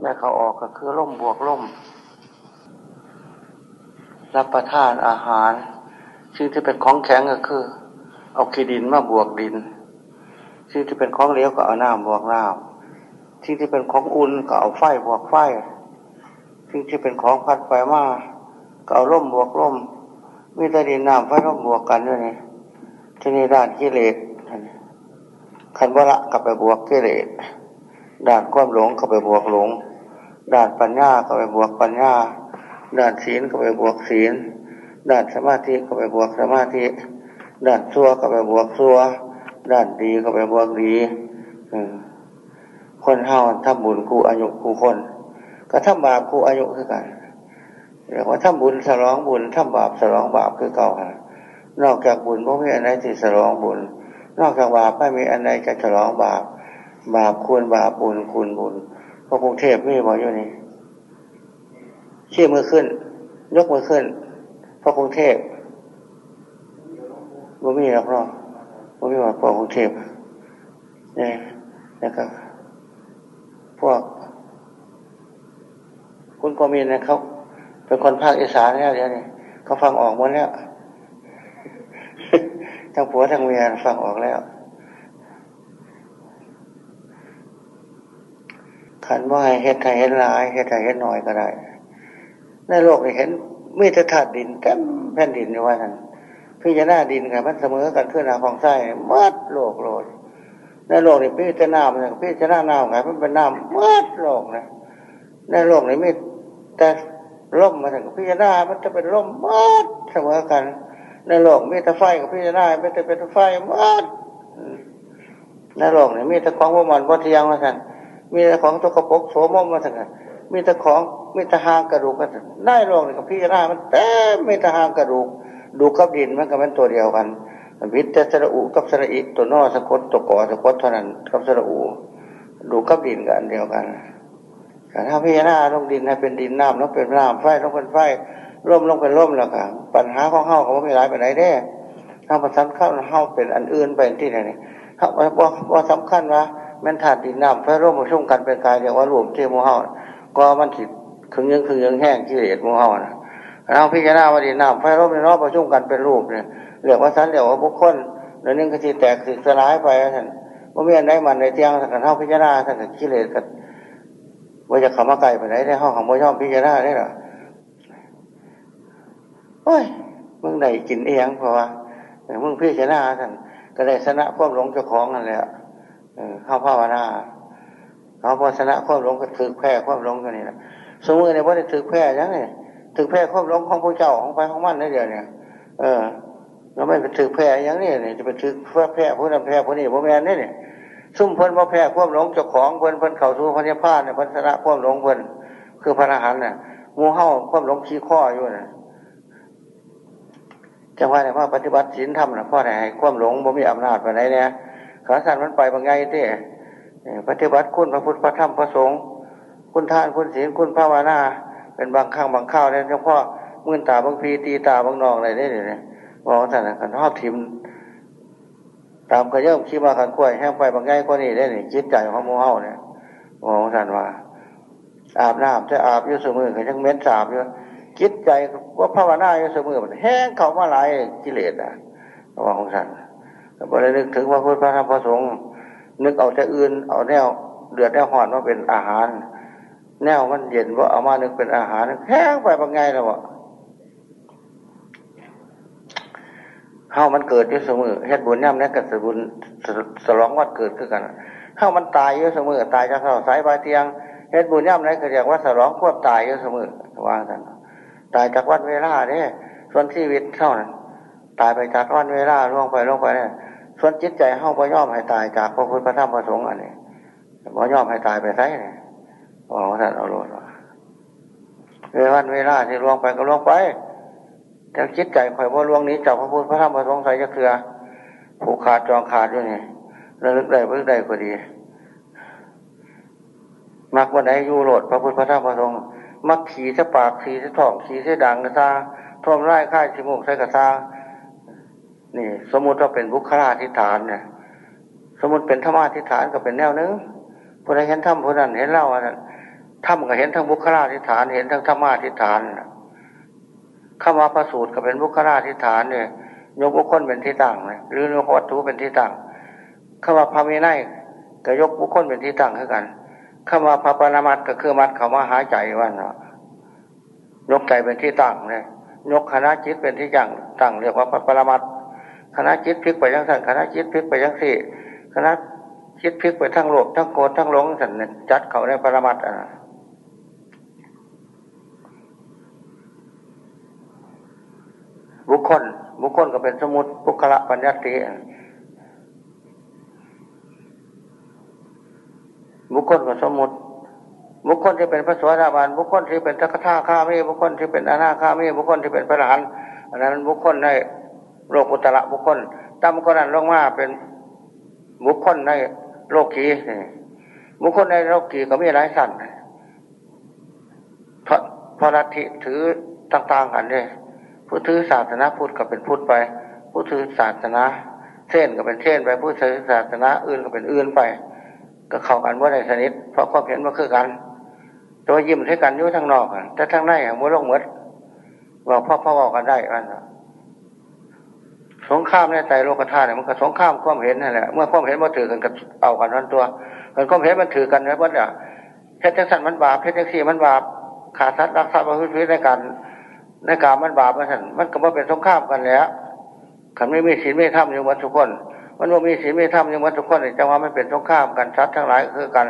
แม่เขาออกก็คือล่มบวกล่ม รับประทานอาหารสิ่งที่เป็นของแข็งก็คือ เอาขี้ดินมาบวกดินสิ่งที่เป็นของเหลวก็เอาน้ำบวกน้ำสิ่งที่เป็นของอุ่นก็เอาไฟบวกไฟสิ่งที่เป็นของพัดไฟมาก็เอาร่มบวกร่มมีแต่ดินน้ำไฟร่มบวกกันด้วยนี่ที่นี่ด้านกิเลสขันวละกลับไปบวกกิเลส ด้านความหลงก็ไปบวกหลง ด้านปัญญาก็ไปบวกปัญญา ด้านศีลก็ไปบวกศีล ด้านสมาธิก็ไปบวกสมาธิ ด้านชั่วก็ไปบวกชั่ว ด้านดีก็ไปบวกดีคนเฮาทำบุญคู่อายุคู่คน ก็ทำบาปคู่อายุคือกันเรียกว่าทำบุญสลองบุญทำบาปสลองบาปคือเก่านอกจากบุญไม่มีอันไหนที่สลองบุญ นอกจากบาปไม่มีอันไหนจะฉลองบาป บาปคูณบาปบุญคูณบุญพระกรุงเทพไม่บอกอยู่นี่เชี้มือขึ้น ยกมือขึ้นพระกรุงเทพบ่มีหรอกเนาะบ่มีว่าพระกรุงเทพนี่นะครับ พวก คุณกมีนนะเขาเป็นคนภาคอีสานแล้วเดี๋ยวนี้เขาฟังออกหมดแล้วทั้งผัวทั้งเมียฟังออกแล้ว ขันว่าให้เฮ็ดไทยเฮ็ดลายเฮ็ดไทยเฮ็ดหน่อยก็ได้ ในโลกนี้เห็นมีแต่ธาตุดินเต็มแผ่นดินอยู่ว่าท่านพี่จะหน้าดินกับมันเสมอกันขึ้นหนาของไส้มัดโลกโลดในโลกนี้พี่จะน้ามันพี่จะน้าหน้าไงมันเป็นน้ำมัดโลกนะในโลกนี้มีแต่ร่มมาถึงพี่จะน้ามันจะเป็นร่มมัดเสมอกัน ในโลกมีแต่ไฟกับพี่จะได้ไม่แต่เป็นไฟมัดในโลกนี่มีแต่ของว่ามันวัตยังมาสั่น มีแต่ของตกระปกโสมมมาสั่นมีแต่ของมีแต่หางกระดูกกันได้โลกนี่กับพี่จะได้มันเต็มมีแต่หางกระดูก ดูกับดินมันก็เป็นตัวเดียวกัน วิทย์สระอุกับสระอิตัวนอสะกดตัวก่อสะกดเท่านั้นกับสระอุดูกับดินกันเดียวกันแต่ถ้าพี่จะได้ลงดินให้เป็นดินน้ำต้องเป็นน้ำไฟต้องเป็นไฟร่มลงเป็นร่มแล้วค่ะปัญหาของเฮาเขาไม่ร้ายไปไหนได้ถ้าประสันเข้าเฮาเป็นอันอื่นไปที่ไหนนี่เขาว่าว่าสำคัญว่า แม่นถาดดินน้ำไฟร่มมาชุ่มกันเป็นกายเรียกว่ารวมเทโมเฮาก็มันถิดคึงยังคึงยังแห้งกิเลสโมเฮานะเราพิจารณาว่าดินน้ำไฟร่มในรอบประชุมกันเป็นรูปเนี่ยเรียกว่าสันเรียกว่าบุคคลเดี๋ยวนึงก็ทีแตกสิสลายไปท่านว่ามีอันใดมันในเตียงสักการเท่าพิจารณาสักการกิเลสกันว่าจะขำมาไกลไปไหนได้ห้องของโมย่อมพิจารณาได้หรอโอ้ยมึงได้กินเองเพราะว่ามึงพี่ชนะท่านก็ได้ชนะควบหลงเจ้าของนั่นแหละ เข้าภาวนาเขาพอชนะควบหลงก็ถือแพร่ควบหลงกันนี่แหละสมมติในว่าได้ถือแพร่ยังไงถือแพร่ควบหลงของพระเจ้าของไปของมันได้เดียวเนี่ย เออเราไม่ไปถือแพร่ยังนี่เนี่ยจะไปถือแพร่ผู้นั้นแพร่ผู้นี้ผู้แม่นี่เนี่ยซุ่มเพิ่นว่าแพร่ควบหลงเจ้าของเพิ่นเพิ่นเข่าสู่พระนิพพานเนี่ยพันชนะควบหลงเพิ่นคือพระอรหันต์เนี่ยงูเห่าควบหลงขี้ข้ออยู่เนี่ยจังว่าเนี่ยว่าปฏิบัติศีลธรรมนะพ่อไหนความหลงบ่มีอำนาจไปไหนเนี่ย ขาสั่นมันไปบางไงเต้ปฏิบัติคุณพระพุทธพระธรรมพระสงฆ์คุณทานคุณศีลคุณภาวนาเป็นบางครั้งบางข้าวเนี่ยเฉพาะมื่นตาบางพีตีตาบางนองอะไรได้เนี่ยมองท่านกันทอดทิมตามกระเยิ่มขี้มาขันกล้วยแห้งไปบางไงก็นี่ได้เนี่ยจิตใจของมูเฮาเนี่ยมองท่านว่า อาบน้ำจะอาบยุ่เสมอกันยังเม้นสาบอยู่คิดใจว่าภาวนาอยู่เสมอมันแห้งเขามาหลายกิเลสอะระวังของฉัน บรินึกถึงว่าพุทธพระธรรมพระสงฆ์นึกเอาแต่อื่น เอาแนวเดือดแนวหอนว่าเป็นอาหาร แนวมันเย็นว่าเอามานึกเป็นอาหารแห้งไปบางไงแล้ววะเฮามันเกิดอยู่เสมอเฮ็ดบุญย่ำนี่กับสบุญสลองวัดเกิดขึ้นกันเฮามันตายอยู่เสมอตายจากเสาสายบาเตียงเฮ็ดบุญย่ำนี่ก็เรียกว่าสลองควบตายอยู่เสมอวางกันตายจากวันเวลาเนี่ยส่วนชีวิตเท่านั้นตายไปจากวันเวลาล่วงไปล่วงไปเนี่ย ส่วนจิตใจเข้าไปย่อมให้ตายจากพระพุทธพระธรรมพระสงฆ์อันนี้บ่ย่อมให้ตายไปไซเนี่ยอ๋อท่านเอาโลดเววันเวลาที่ล่วงไปก็ล่วงไปแต่จิตใจคอยว่าล่วงนี้จากพระพุทธพระธรรมพระสงฆ์ใส่จะเคือผูกขาดจองขาดด้วยนี่ระลึกได้เพิ่งได้ก็ดีมักวันไหนยูโรดพระพุทธพระธรรมพระสงฆ์มักขี่สปากขี่สท้องขี่สดังกระซาท่วมไร่ค่ายชิมุกใส่กระซา นี่ สมมติว่าเป็นบุคลาธิฐานเนี่ยสมมติเป็นธรรมาธิฐานก็เป็นแนวนึงผู้ใดเห็นธรรมผู้นั้นเห็นเล่าอันนั้นถ้ามันก็เห็นทั้งบุคลาธิฐาน เห็นทั้งธรรมาธิฐานคำว่าประสูตรก็เป็นบุคลาธิฐานเนี่ยยกบุคคลเป็นที่ตั้งเลยหรือยกวัตถุเป็นที่ตั้งคำว่าพระมีไนก็ยกบุคคลเป็นที่ตั้งให้กันคำว่าพระปรมัตก็คือมัดเขามาหาใจว่านะยกใจเป็นที่ตั้งเลยยกคณะจิตเป็นที่จังตั้งเรียกว่าพระปรมัต คณะจิตพลิกไปยังสั่นคณะจิตพลิกไปยังสี่คณะจิตพลิกไปทั้งโลภทั้งโกรธทั้งหลงสั่นจัดเขาในปรมัตอะบุคคล บุคคลก็เป็นสมุติบุคละปัญญาติบุคคลก็สมุติบุคคลที่เป็นพระสวัสดิบาลบุคคลที่เป็นทักษะข้ามีบุคคลที่เป็นอนาคามีบุคคลที่เป็นพระรหันอันนั้นบุคคลใน โลกุตระบุคคลตามคนนั้นลงมาเป็นบุคคลในโลกีบุคคลในโลกีก็มีหลายสันเพราะพระลัทธิถือต่างๆกันเลยผู้ถือศาสนาพุทธก็เป็นพุทธไป ผู้ถือศาสนาเส้นก็เป็นเส้นไป ผู้ถือศาสนาอื่นก็เป็นอื่นไป ก็เข้ากันว่าในสนิทเพราะความเห็นว่าคือกัน ตัวยิ้มใช้กันอยู่ทางนอกแต่ทางในมัวลงเหมือนว่าพ่อพ่อบอกกันได้กัน สงครามในใจโลกธาตุเนี่ยมันก็สงครามความเห็นนั่นแหละเมื่อความเห็นมาถือกันกับเอากันทั้งตัวมันความเห็นมันถือกันแล้วว่าเนี่ยเพชรจังสันมันบาปเพชรจังสีมันบาปขาดสัตว์รักษาประพฤติในการในการมันบาปมันสันมันก็มาเป็นสงครามกันแล้วขันไม่มีศีลไม่ทำอย่างวัตถุกคน มันว่ามีศีลไม่ทำอย่างวัตถุกคนจังว่ามันเป็นสงครามกันสัตว์ทั้งหลายคือกัน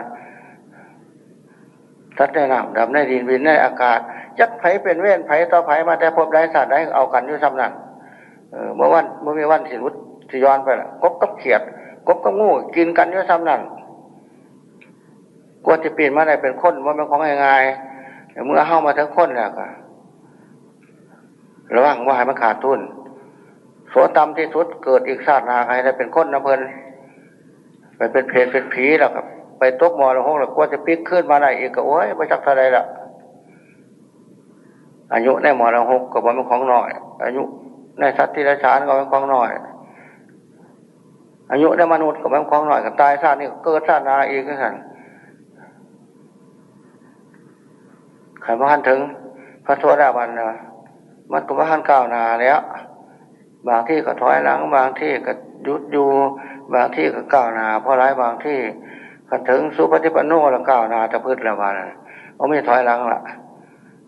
สัตว์ในน้ำดำในดินวินในอากาศจักไผเป็นเว้นไผต่อไผมาแต่พบได้สัตว์ได้เอากันอยู่สำนัก เมื่อวันเมื่อมีวันสิวุฒิย้อนไปละกบกับเขียด กบกับงูกินกันอยู่สำนักกลัวจะเปลี่ยนมาได้เป็นคนว่าเป็นของง่ายๆเมื่อเข้ามาทั้งคนแล้วก็ระวังว่าให้มันขาดทุนโสตมที่สุดเกิดอีกชาตินาใครได้เป็นคนนะเพลินไปเป็นเพศเป็นผีแล้วครับ ไปตกมอละหกแล้วกว่าจะปิกขึ้นมาได้อีกก็โอ้ยไม่จักเท่าไรละอายุในมอละหกก็บ่เป็นของน้อย อายุ ในสัตว์ที่ไรชานก็เป็นของน้อย อายุในมนุษย์ก็เป็นของน้อยกับตายชาตินี่เกิดชาตินาอีกก็สั่นขันพระท่านถึง พระโทษดาบันนะมันก็พระท่านก้าวนาแล้ว บางที่ก็ถอยหลัง บางที่ก็ยุดอยู่ บางที่ก็ก้าวนาเพราะไรบางที่กันถึงสุปฏิปันโนละก้าวนาตะพืชละวานเอาไม่ถอยหลังละ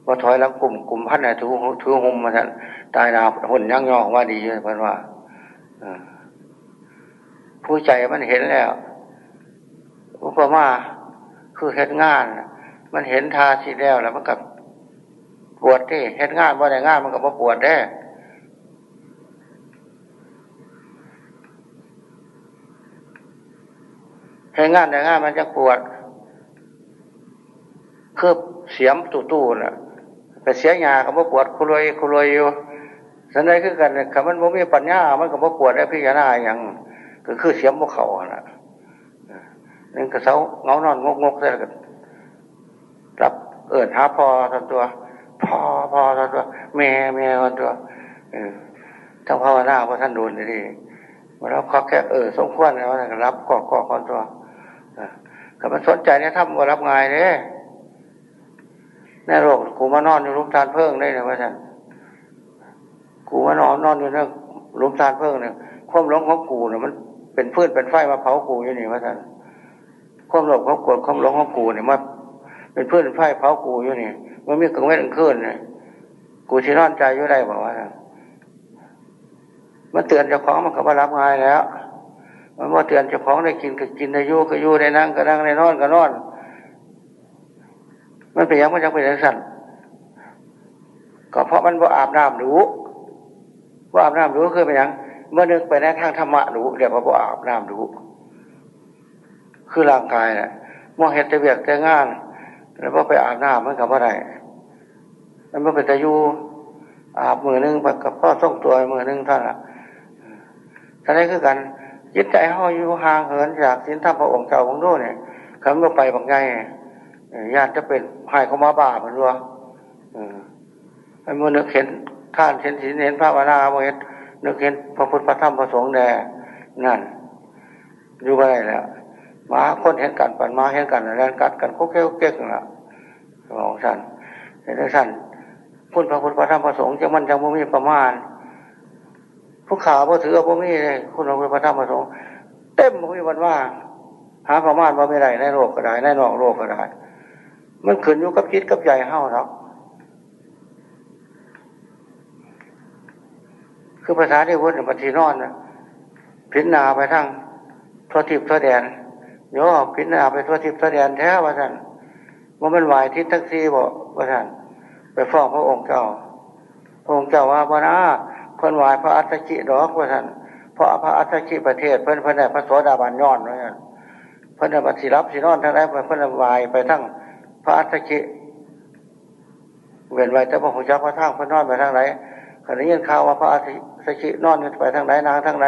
ว่าถอยหลังกลุ่มกลุ่มพันในถือถือหุมมาท่าน ตายนาหุ่นยั่งยองว่าดีเพื่อนว่าผู้ใจมันเห็นแล้ว อุปมาคือเห็นงาน มันเห็นทาสีแล้วแล้วมันกับปวดที่เห็นงานว่าในงานมันกับว่าปวดได้ให้งานแต่งานมันจะปวดคือเสียมตู้ตู้น่ะ แต่เสียยาก็บ่ปวดคุรวยคุรวยอยู่ สันใดคือกันคำมันบ่มีปัญญา มันก็บ่ปวดได้พิจารณาอย่างก็คือเสียมบ่เข่าน่ะนั่นก็เสาเงานอนงกงกใส่กันรับเอิญหาพอทันตัว พอพอทันตัว แม่แม่ทันตัวทั้งภาวนาพระท่านดูนี่ดิมารับข้อแค่เออสมควรแล้วนะรับข้อข้อคนตัวกับมันสนใจเนี่ยทำว่ารับงานเนี่ยในโลกกูมานอนอยู่ลุมทานเพิ่งได้เลยว่าท่าน กูมานอนนอนอยู่เนี่ยลุมทานเพิ่งเนี่ยความร้องของกูเนี่ยมันเป็นพืชเป็นไฟมาเผากูอยู่นี่ว่าท่านความหลงของกดความร้องของกูเนี่ยมันเป็นพืชเป็นไฟเผากูอยู่นี่มันมีกลางเว้นกลางคืนเนี่ยกูชินอนใจอยู่ได้บอกว่ามันเตือนเจ้าของมันก็มารับงานแล้ว มันว่าเตือนเจ้าของได้กินก็กินได้ยู่ก็ยู่ได้นั่งก็นั่งได้นอนก็นอน มันเป็นยังมันยังเป็นย่างสั่นก็เพราะมันว่าอาบน้ำรู้ ว่าอาบน้ำรู้คือเป็นยังเมื่อนึกไปในทางธรรมะรู้เรียกว่าว่อาบน้ำรู้ คือร่างกายเนี่ยมองเห็นแต่เบียกแต่งาน แล้วพอไปอาบน้ำมันกับอะไรมันไม่เป็นตะยูอาบมือนึงกับพ่อส่งตัวมือนึงท่านละท่านนี้คือกันจิตใจห้อยอยู่ห่างเหินจากสินธรรมพระองค์เจ้าของโน้เนี่ยคำว่าไปบางไงญาติจะเป็นหายเขามาบ้ามันรัวไอ้เมื่อนึกเห็น ท่านเห็นศีลเห็นพระวนาเมื่อนึกเห็นพระพุทธพระธรรมพระสงฆ์แดนั่น อยู่ไปแล้วมาคนเห็นกันปันมาเห็นกันแล้วกัดกันโคเกลเก๊กละของสันเห็นสันพุทธพระพุทธพระธรรมพระสงฆ์จะมันจังบ่มีประมาณผู้ข่าวพอถือพวกนี้เลยคุณพระพุทธพระธรรมพระสงฆ์เต็มบ่มีวันว่า หาประมาณว่าไม่ได้ในโลกก็ได้ในนอกโลกก็ได้ มันขึ้นอยู่กับคิดกับใจเฮ้าเนาะ คือภาษาที่พุทธปฏินอนนพิจนาไปทั้งทั่วทิพย์ทั่วแดนโยพิจนาไปทั่วทิพย์ทั่วแดนแท้ว่าท่านว่ามันไหวทิศทั้งสี่บอกว่าท่านไปฟ้องพระองค์เจ้า พระองค์เจ้าว่าบ่นะเพิ่นไหวพระอัตจิดอกว่าท่านเพราะพระอัตจิประเทศเพิ่นเพิ่นได้พระโสดาบันย้อนว่าท่านเพิ่นได้ปฏิรับสินอนทั้งนั้นเพิ่นได้ไหวไปทั้งพระอัตจิเวียนไว้แต่พระพุทธเจ้าพระทั้งเพิ่นนอนไปทางไหน ขณะยินข่าวว่าพระอัตจินอนไปทางไหนนางทางไหน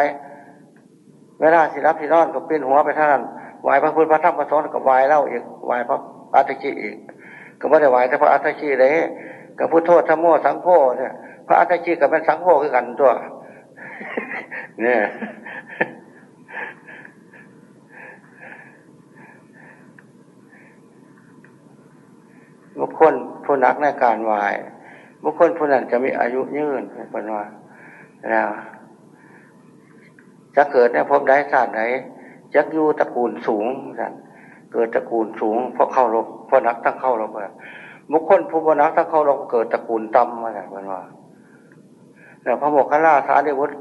เวลาสิรับสินอนก็เป็นหัวไปทางนั้นไหวพระพุทธพระธรรมพระสงฆ์ก็ไหวเล่าอีกไหวพระอัตจิอีก ก็ไม่ได้ไหวแต่พระอัตจิเลยกับพุทโธธรรมโมสังโฆเนี่ยพระอัตจิกับเป็นสังโฆคือกันตัว เนี่ยบุคคลผู้นักในการวาย บุคคลผู้นั้นจะมีอายุยืนเป็นว่าแล้วจะเกิดในภพใดชาติไหนจะอยู่ตระกูลสูงสันเกิดตระกูลสูงเพราะเข้ารบเพราะนักทั้งเข้ารบบุคคลผู้บนักทั้งเข้ารบเกิดตระกูลต่ำมาสันเป็นว่าแล้วพระโมคคัลลาสารีวุฒิ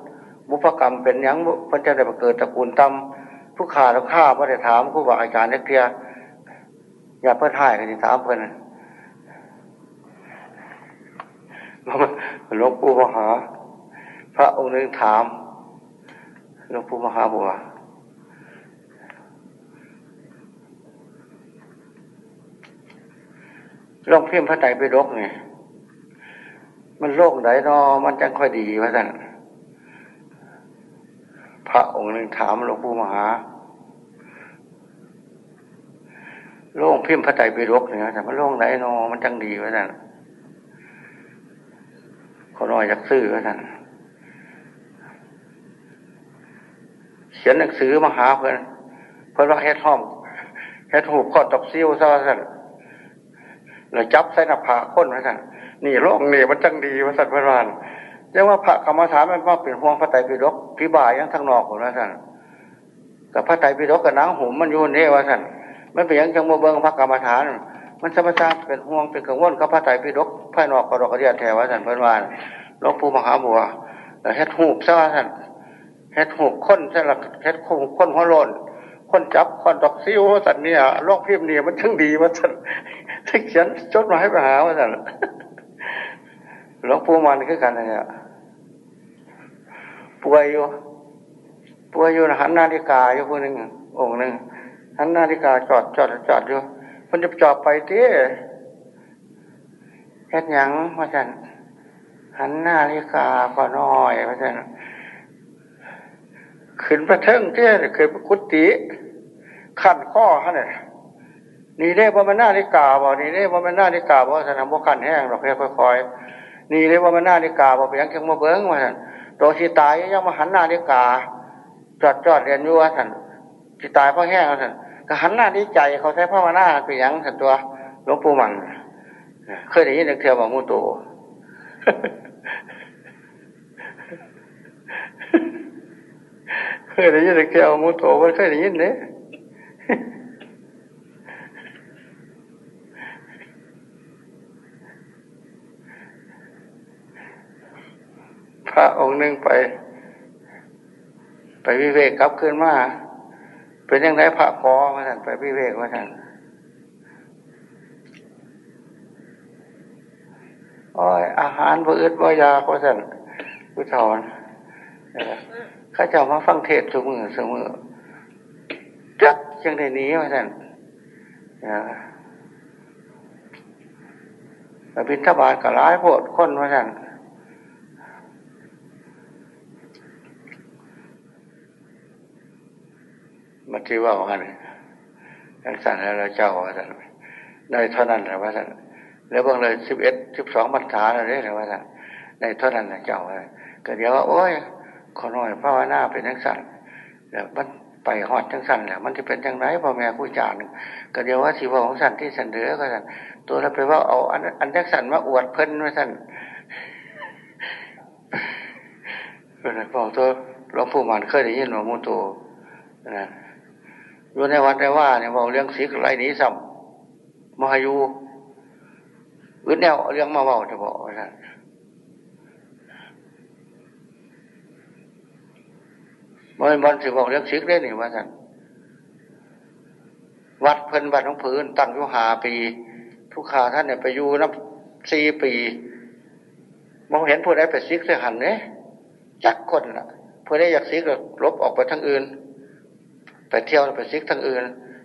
บุพกรรมเป็นยังพระเจ้าได้มาเกิดตระกูลต่ำผู้ขาแล้วข้าพระได้ถามผู้บาอาจารย์เนเกียอย่าเพิ่นถ่ายกันที่ถามเพิ่น หลวงปู่มหา พระองค์หนึ่งถามหลวงปู่มหาบัวโรคเพียมพระไตรปิฎกไงมันโรคไหนนอมันจังค่อยดีวะท่านพระองค์หนึ่งถามหลวงปู่มหาโรคพิมพ์พระไตรปิฎกเนี่ยแต่มันโรคไหนนอมันจังดีวะท่า นขอน้อยอยากซื้อวะท่านเขียนหนังสือมาหาเพื่อนเพื่อนว่าเฮ็ดห้อมเฮ็ดหูข้อตกซิ้วซะว่านเลยจับใส่หน้าผาค้นว่านนี่โลกนี่มันจังดีว่าสั่นเพื่อนวานเรียกว่าพระกรรมฐานมันว่าเป็นห่วงพระไตรปิฎกพิบายยังทางนอกของว่านกับพระไตรปิฎกกับนางหุ่มมันอยู่นี่ว่าสั่นมันเป็นยังจังโมเบิงพระกรรมฐาน มันสมชาติเป็นห่วงเป็นกังวลกับพระไตรปิฎกภายนอกกระดกกระเดียดแถวสันเพื่นวานหลวงปู่มหาบัวเฮ็ดหูบซะว่าสันเฮ็ดหูบค้นใช่หลักเฮ็ดค้นค้นหัวโลนค้นจับค้นดอกซิวสัตว์เนี่ยโรคพิมพ์เนี่ยมันทั้งดีว่าสัตว์ที่เขียนจดมาให้ไปหาว่าสัตว์หลวงปู่มันคือกันเนี่ยป่วยอยู่ป่วยอยู่หันนาฬิกาอยู่คนหนึ่งองค์หนึ่งหันนาฬิกาจอดจอดจอดอยู่ มันจะจอดไปเต้เฮ็ดหยังว่าสันหันหน้าฬิกาก็น้อยว่าสันขึ้นประเทิงเที่ยเคยกุฏิขันข้อฮะเนี่ยนี่เรียว่ามันหน้านิกาบ่นี่เรียว่ามันหน้านิกาบ่สนามบ่ขันแห้งเราแค่ค่อยๆนี่เรียว่ามันหน้านิกาบ่เพียงแค่มาเบิ้งว่าท่านตัวชีตายยังมาหันหน้านิกาจอดจอดเรียนอยู่ว่าท่านชีตายเพราะแห้งว่าท่าน ก็หันหน้าดีใจเขาใช้พระวนาเป็นยังท่านตัวหลวงปู่มันเคยได้ยินเทียวบอกมูโตเคยได้ยินแก้วมุโตมันเคยได้ยินเนี่ยพระองค์หนึ่งไป ไปวิเวกกลับขึ้นมา เป็นยังไงพระคอมาท่านไปวิเวกมาท่านอ้ยอาหารบ่อึดบ่ยาก็ท่านผู้ถอนข้าเจ้ามาฟังเทศสมอเสมอจักยังในนี้ว่าท่านแต่พินทบาทก็ร้ายโพดคนว่าท่าน ที่ว่ากันทั้งสั่นแล้วเจ้าว่าท่านได้เท่านั้นแหละว่าท่านแล้วบางเลยสิบเอ็ดสิบสองบรรษาอะไรเลยว่าท่านได้เท่านั้นแหละเจ้าก็เดี๋ยวว่าโอ้ยขอหน่อยภาวนาเป็นนักสั่นแล้วมันไปหอดจังสันแหละมันจะเป็นจังไรพ่อแม่ผู้จานก็เดี๋ยวว่าสีว่าของสันที่สันเดือก็สันตัวเราไปว่าเอาอันอันจังสันมาอวดเพิ่นว่าสันเป็นบอกตัวหลวงปู่มันเคยได้ยินหลวงปู่โตนะ อยู่ในวัดในว่าเนี่ยบอกเรื่องสีไรนี้สัมมาอยู่หรือแนวเรื่องมาเบาจะบอกว่าสันมันบอลสิบอกเรื่องซิกได้หนิว่าสันวัดเพิ่นวัดของพื้นตั้งยู่หาปี ทุกขาท่านเนี่ยไปอยู่นับสี่ปีมองเห็นผู้ใดไปซิกเสียหันเนี่ยจักคนละผู้ใดอยากซิกก็ลบออกไปทั้งอื่น ไปเที่ยวไปซิกทั้งอื่น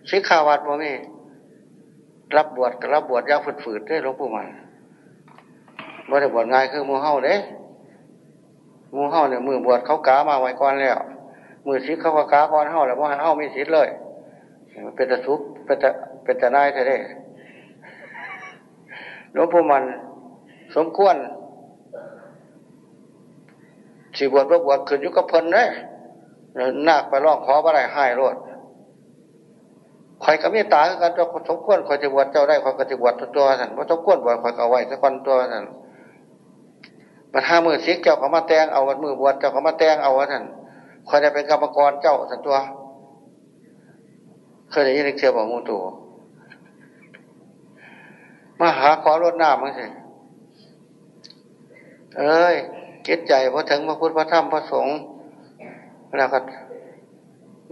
ซิกขาวัดบ่มีรับบวชกับรับบวชยากฝืดๆได้หลวงปู่มันบ่ได้บวชง่ายคือมูเฮาเด้มูเฮาเนี่ยมือบวชเขากามาไว้ก่อนแล้ว มือซิกเขาก็กาก่อนเฮาแล้วว่าเฮาไม่สิทธิ์เลยเป็นตะทุบเป็นตะเป็นตะนายแท้หลวงปู่มันสมควรสีบวชบวชขึ้นยุคเพิ่นเลย นาคไปร้องขอบ่ได้ให้รดคอยกับเมตตากันจะสมควรคอยจะบวชเจ้าได้คอยก็จะบวชตัวสันว่าสมควรบวชคอยเอาไว้สักวันตัวสันมาห้ามือซิกเจ้าเขามาแตงเอาวันมือบวชเจ้าเขามาแตงเอาสันคอยได้เป็นกรรมกรเจ้าสันตัว เคยได้ยินเสียบอกมูตัวมาหาขอรดน้ำมั้งสิเอ้ยคิดใจพอถึงพระพุทธพระธรรมพระสงฆ์ แล้วก็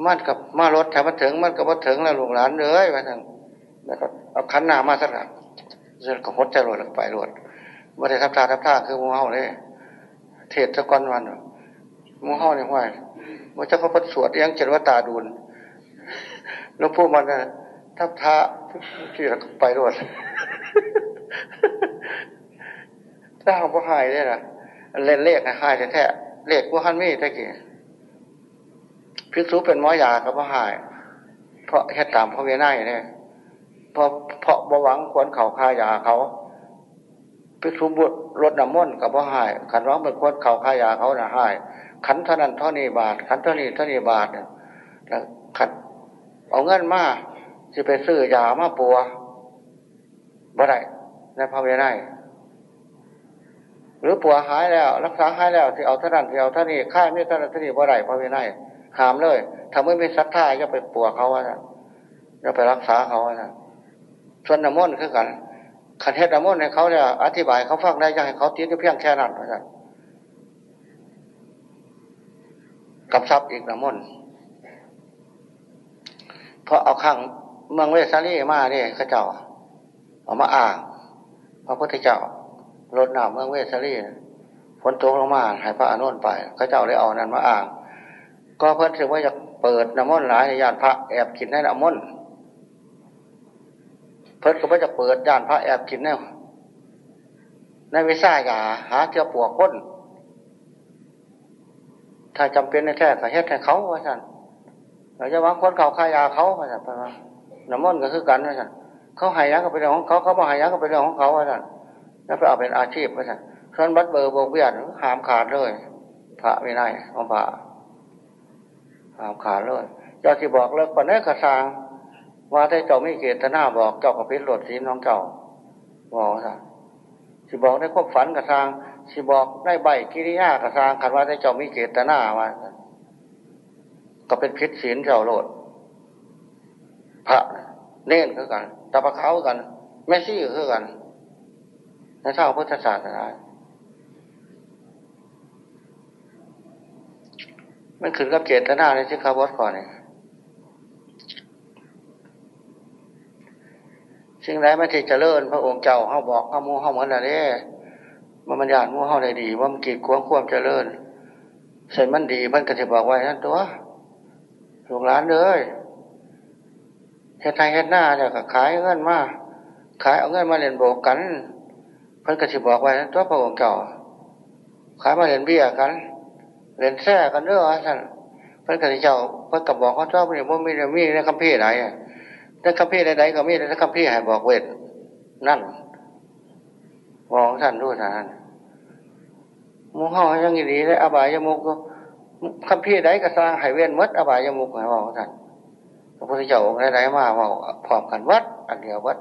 มันกับมารถแถวมาถึง มันกับมาถึงแล้วลูกหลานเลยมาทางแล้วก็เอาขันหน้ามาสักหน่อยเสร็จก็พดใจรถไปรถมาได้ทับท่าทับท่าคือมูเฮาเลยเทศตะกอนวันมูเฮาเนี่ยว่ามันจะเขาพัดสวดยังเจนว่าตาดูนแล้วพูดมันนะทับท่าที่ไปรถถ้าเขาพ่อหายได้ละเล่นเลขหายแท้ๆเลขว่าฮันมีตะกี้ พิกษุเป็นหมอยากับพ่อหาย เพราะแค่ตามพระเวไนเนี่ยเพราะเพราะบหวังควรเข่าคายาเขาพิกษุบุตรลดน้ำมนต์กับพ่อหายขันร้องเป็นควรเข่าคายาเขาน่ะหายขันเท่านั้นเท่านี้บาท ขันเท่านี้เท่านี้บาทแล้วขันเอาเงินมาจะไปซื้อยามาปัวบ่ได้ในพระเวไนหรือปัวหายแล้ว รักษาหายแล้วที่เอาเท่านั้นที่เอาเท่านี้ค่ายไม่เท่านั้นเท่านี้บ่ได้พระเวไน หามเลยทำให้ไม่ศรัทธาจะไปปัวเขาว่าจะไปรักษาเขาว่าส่วนน้ำมนต์คือกันขันเทศน้ำมนต์ให้เขาเนี่ยอธิบายเขาฟังได้ยังให้เขาตีเพียงแค่นั้นเพราะฉะนั้นกับซับอีกน้ำมนต์เพราะเอาข้างเมืองเวสาลีมาเนี่ยข้าเจ้าเอามาอ่างพระพุทธเจ้ารถน้ำเมืองเวสาลีฝนตกลงมาให้พระอนุนไปข้าเจ้าได้เอานั้นมาอ่าง ก็เพิ่นถือว่าจะเปิดน้ำมนต์หลายญาติพระแอบกินในน้ำมนต์เพิ่นก็ว่าจะเปิดญาติพระแอบกินในในวิซ่ายาหาเชื้อปวกก้นถ้าจำเป็นในแท้ก็เฮ็ดให้เขาว่าสั่นเราจะวางคนเขาขายยาเขาว่าสั่นน้ำมนต์ก็คือกันว่าสั่นเขาหายยักก็เป็นเรื่องของเขาเขามาหายยักก็เป็นเรื่องของเขาว่าสั่นแล้วไปเอาเป็นอาชีพว่าสั่นส่วนบัตรเบอร์บวกเบียนหามขาดเลย พระไม่ได้ของพระ หามขาดเลยเจ้าที่บอกเลิกปัญญากระซังว่าได้เจ้าไม่เกตนาบอกเจ้ากระพิษหลดสีน้องเจ้าบอกสั่นสิบอกได้ควบฝันกระซังสิบอกได้ใบกิริยากระซังคันว่าได้เจ้าไม่เกตนาว่าก็เป็นพิษศีลเจ้าโลดพระเน่นคือกันตะปะเขากันแม่ซี่คือกันในเท่าพุทธศาสนา มันขึ้นกับเจตนาในที่ขาวัดก่อนเนี่ยสิ่งใดไม่ที่เจริญ พระองค์เจ้าเขาบอกเขามูเขาเหมือนอะไรมันมันยานมูเขาได้ดี ว่ามันกีดควงควมเจริญเสร็จมันดีมันก็จะบอกไว้นั่นตัวลูกหลานเลยเฮ็ดไทยเฮ็ดหน้าเนี่ยก็ขายเงินมาขายเอาเงินมาเรียนโบกกันเพิ่นก็สิบอกไว้ตัวพระองค์เก่าขายมาเรียนเบี้ยกัน เรียนแท้กันเด้อท่านพิ่นก็สิเจ้าพิ่นก็บอกเขาเจ้าเนี่ยว่ามีมีในคำพีไหนในคำพีใดๆก็มีในคำพีให้บอกเวทนั่นบอกท่านด้วยท่านมูเฮายังดีเลยอบายยมุกก็คำพี่ใดก็สร้างไห้เวียนมดอบายมุกให้ว่าท่านพระพุทธเจ้าองค์ใดๆมาว่าพร้อมกันวัด อันเดียววัด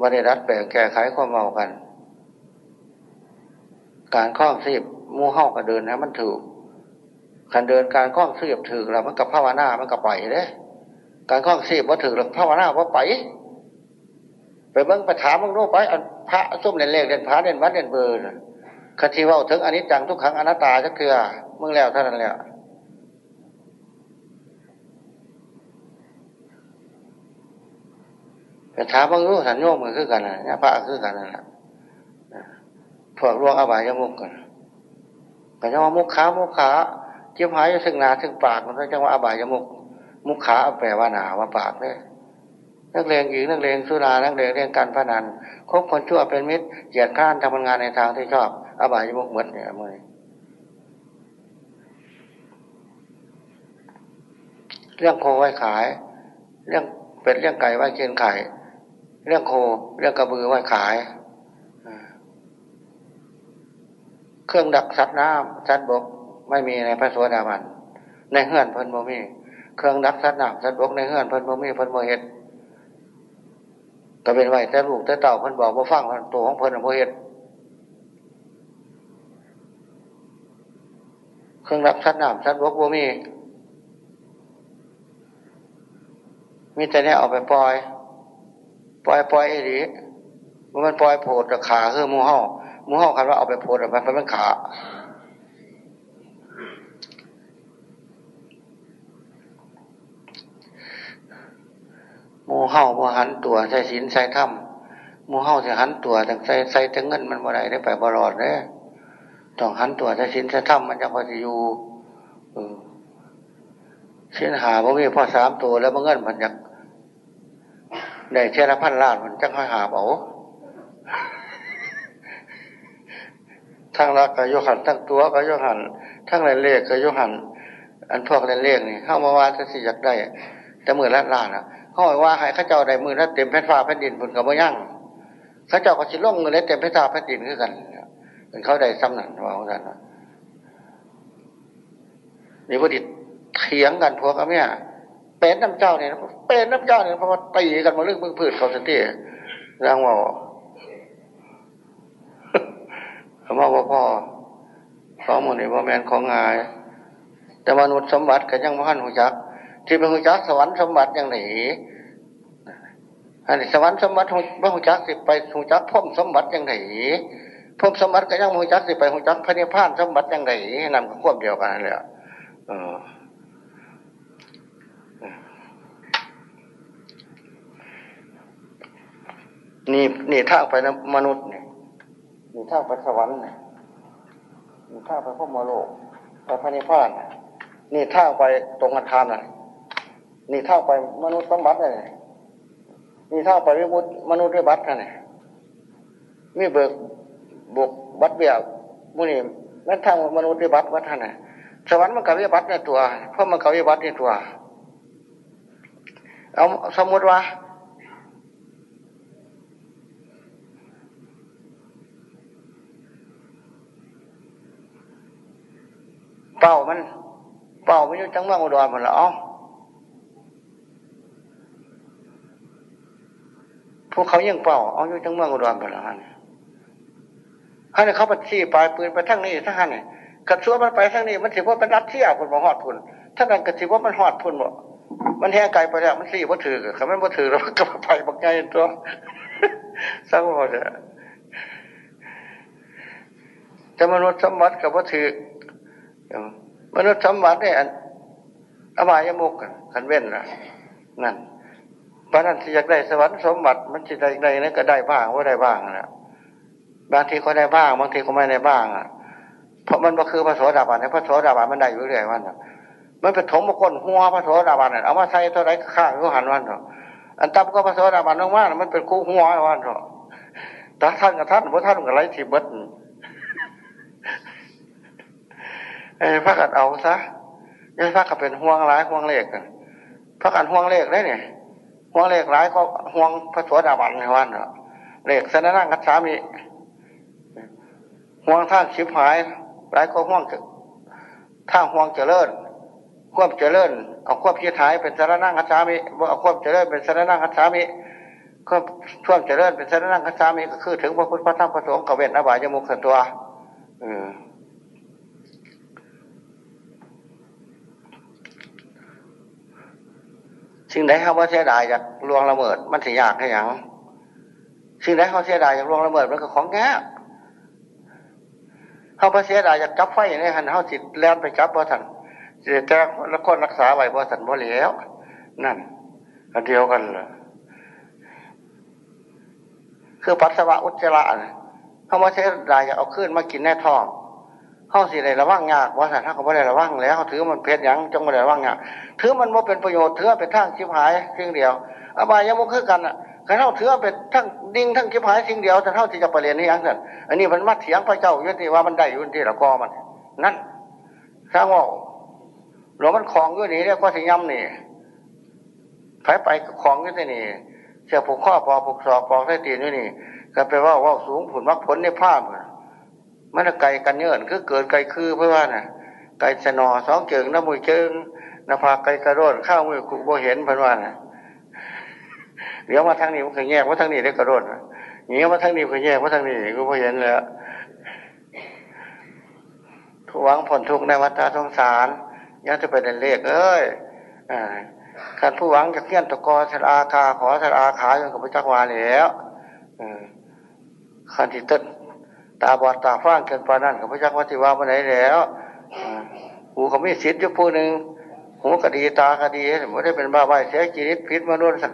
วันนี้รัดแปลงแก้ไขความเมากัน การคล้องซีบ มูเห่าก็เดินนะมันถือการเดินการคล้องซียบถือแล้วมันกับภาวนามันกับไปเลยการคล้องซียบว่าถือแล้วภาวนาว่าไป ไปเบิ้งไปถามมึงรู้ไปพระส้มเล่นเลขเล่นพระเล่นวัดเล่นเบอร์คดีว่าถึงอันนี้จังทุกครั้งอนัตตาจะเคือมึงแล้วเท่านั้นแหละแต่ถามมึงรู้สัญญามือคือกันนะเนี่ยพระคือกันนะพวกรวงอบายมุกกัน แต่จังว่ามุกขามุกขาเจียมหายซึ่งนาซึ่งปากมันจังว่าอบายมุกมุกขาแปลว่าหนาว่าปากเนี่ยนักเลงหญิงนักเลงสุรานักเลงเรื่องการพนันคบคนชั่วเป็นมิตรเหยียดข้านทำงานในทางที่ชอบอบายมุกเหมือนเนี่ยมือเรื่องโคไว้ขาย เรื่องเป็ดเรื่องไก่ไว้เชียนไข่ เรื่องโค เรื่องกระบือไว้ขาย เครื่องดักสัตว์น้ำสัตว์บก ไม่มีในพระสวสดาบัน ในเฮือนเพิ่นโมมี เครื่องดักสัตว์น้ำสัตว์บกในเฮือนเพิ่นโมมีเพิ่นโมเห็ดก็เป็นไว้แต่ลูกแต่เต่าเพิ่นบอกว่าฟังตัวของเพิ่นโมเห็ดเครื่องรับสัตว์น้ำสัตว์บกโมมี มีแต่เนี้ยเอาไปปล่อย ปล่อยปล่อยไอ้ดีมันปล่อยโผล่ตะขาคือมูเห่า มูเห่าคันว่าเอาไปโพดมันเป็นขามูเห่ามูหันตัวใส่ศีลใส่ถ้ำมูเห่าจะหันตัวแต่ใส่ใส่แต่เงินมันบ่ได้ได้ไปบรอดเลยต้องหันตัวใส่ศีลใส่ถ้ำมันจะพอจะอยู่เส้นหาบ่มีพอสามตัวแล้วมันเงินมันจะได้เชละพันล้านมันจะค่อยหาเอา ทั้งรักกับยหันทั้งตัวกับยหันทั้งเรนเลขกับยหันอันพวกเรนเลขนี่เข้ามาว่าจะสิอยากได้แต่มือละล้านอะเขาบอกว่าให้ข้าเจ้าได้มือละเต็มแผ่นฟ้าแผ่นดินผลกับว่ยั่งข้าเจ้าก็สิล่องเงินได้เต็มแผ่นฟ้าแผ่นดินคือกันเป็นเขาได้ซ้ำหนั่นว่าของท่านนี่พอดีเถียงกันพวกกับเนี่ยเป็นน้ำเจ้าเนี่ยเป็นน้ำเจ้าเนี่ยเพราะว่าตีกันมาเรื่องมือพืชเขาสติร่างว่า คำว่าพ่อของมันนี่ว่าแมนของงาย แต่มนุษย์สมบัติก็ยังพันหูจัก ที่เป็นหูจักสวรรค์สมบัติยังไหนอันนี้สวรรค์สมบัติพระหูจักสิไปหูจักพุ่มสมบัติยังไหนพุ่มสมบัติก็ยังหูจักสิไปหูจักพระนิพพานสมบัติยังไหนนำกับควบเดียวกันเลยเออนี่นี่ทางไปนะมนุษย์เนี่ย มีท่าไปสวรรค์มีท่าไปพวกมโลกไปพระนิพพานนี่ท่าไปตรงกันข้ามน่ะนี่ท่าไปมนุษย์สมบัติเลยนี่ท่าไปวิมุตมนุษย์ด้วยบัตรนี่มีเบิกบกบัตรเบี้ยมุนี่นั่นทางมนุษย์ด้วยบัตรวัดท่านะสวรรค์มันกับวิบัติในตัวเพราะมันกับวิบัติในตัว เอาสมมติว่า เป้ามัน เป้ามันอยู่จังเมืองอุดรหมดแล้วพวกเขายังเป่าเอาอยู่จังเมืองอุดรหมดแล้วฮะฮันเขาไปชี้ปลายปืนไปทั้งนี้ทั้งหันเนี่ยกระชัวมันไปทั้งนี้มันถือว่าเป็นรัดเที่ยวคนมาหอดพุนถ้ากันกระถือว่ามันหอดพุนหมดมันแห้งไกลไปแล้วมันสี่ว่าถือเขาไม่ว่าถือแล้วก็ไปบักไงตัวสร้างหมดเลยจะมนุษย์สมบัติกับว่าถือ มนุษย์สมบัติเนี่ยอบายมุกขันเว้นนะนั่นเพราะนั้นที่อยากได้สวรรค์สมบัติ มันจะได้ได้นั่นก็ได้บ้างว่าได้บ้างนะบางทีก็ได้บ้าง บางทีก็ไม่ได้บ้างอะเพราะมันก็คือพระโสดาบันพระโสดาบันมันได้อยู่เรื่อยวันมันเป็นถมมาก้นหัวพระโสดาบันเอามาใส่เท่าไรข้างก็หันวันเถอะอันตับก็พระโสดาบันลงมามันเป็นคู่หัววันเถอะถ้าท่านกับท่านพระท่านกับไรที่บิด พระกันเอาซะยังพระกันเป็นห่วงร้ายห่วงเลขกันพระกันห่วงเลขได้เนี่ยห่วงเลขร้ายก็ห่วงพระสวสดาบันในวันเนาะเลขสนนั่งกัจฉามีห่วงท่านชิบหายร้ายก็ห่วงทางห่วงเจริญควบเจริญเอาควบพิจายเป็นสารนั่งคัจฉามิเอาควบเจริญเป็นสารนั่งคัจฉามิควบช่วงเจริญเป็นสารนั่งคัจฉามิก็คือ ถึงพระพุทธพระธรรมพระสงฆ์กับเวทนบายมุขตัว เออ สิ่งใดเขาว่าเสียดายจากลวงละเมิด มันสิยากแค่ยังสิ่งใดเขาเสียดายจากลวงละเมิดมันก็ของแง่เขาพระเสียดายจากจับไฟอย่างนี้หันเขาสิแล่นไปจับบ่ทันจะละคนรักษาไว้บ่ทันบ่แล้วนั่นเดียวกันเลยคือปัสสาวะอุจจาระเขามาเสียดายจากเอาขึ้นมากินแน่ท้อง เขาสิได้ระวังยากว่าสันถ้าเขาไม่ได้ระวังแล้วถือมันเพชรยังจงไม่ได้ระวังยากถือมันว่าเป็นประโยชน์ถือเป็นทางชิบหายสิ่งเดียวอบายยมุขคือกันอะกาเท่าถือเป็นทั้งดิ่งทั้งชิบหายสิ่งเดียวแต่เท่าที่จะไปเรียนนี่ยังสันอันนี้มันมาเถียงพระเจ้ายุติว่ามันได้ยุติละกอมัน นั่นสร้างว่าหลวงมันคลองอยู่นี่เรียกว่าสิยำนี่ไปไปคลองอยู่ที่นี่เชื่อผูกข้อปอผูกศอกปอกไส้ตีนอยู่นี่ก็แปลว่าว่าสูงผุนมักผลในภาพมัน ไก่กันเนื่อนคือเกิดไก่คือเพื่อว่าน่ะ ไก่ชนอสองเจิงน้ำมือเจิงน้ำพาไก่กระโดดข้าวมือคุกโบเห็นเพื่อว่าน่ะเดี๋ยวมาทางนี้มันเคยแยกว่าทางนี้ได้กระโดดเงี้ยมาทางนี้เคยแยกว่าทางนี้ก็โบเห็นแล้วทุวังผลทุกในวัฏสงสารยังจะไปเดินเลขเอ้ยขันผู้หวังจะเกี้ยนตะกอสราคาขอสราขาจนกับพระจักวาแล้วขันที่ต้น ตาบอดตาฟ้างเกินปานั่นกับพระเจ้าวัติวามาไหนแล้วหูเขาไม่สิทธิ์ยุผู้หนึ่งหูกดีตากดีไม่ได้เป็นบ้าใบเสียจีริตพิษมนุษย์สัน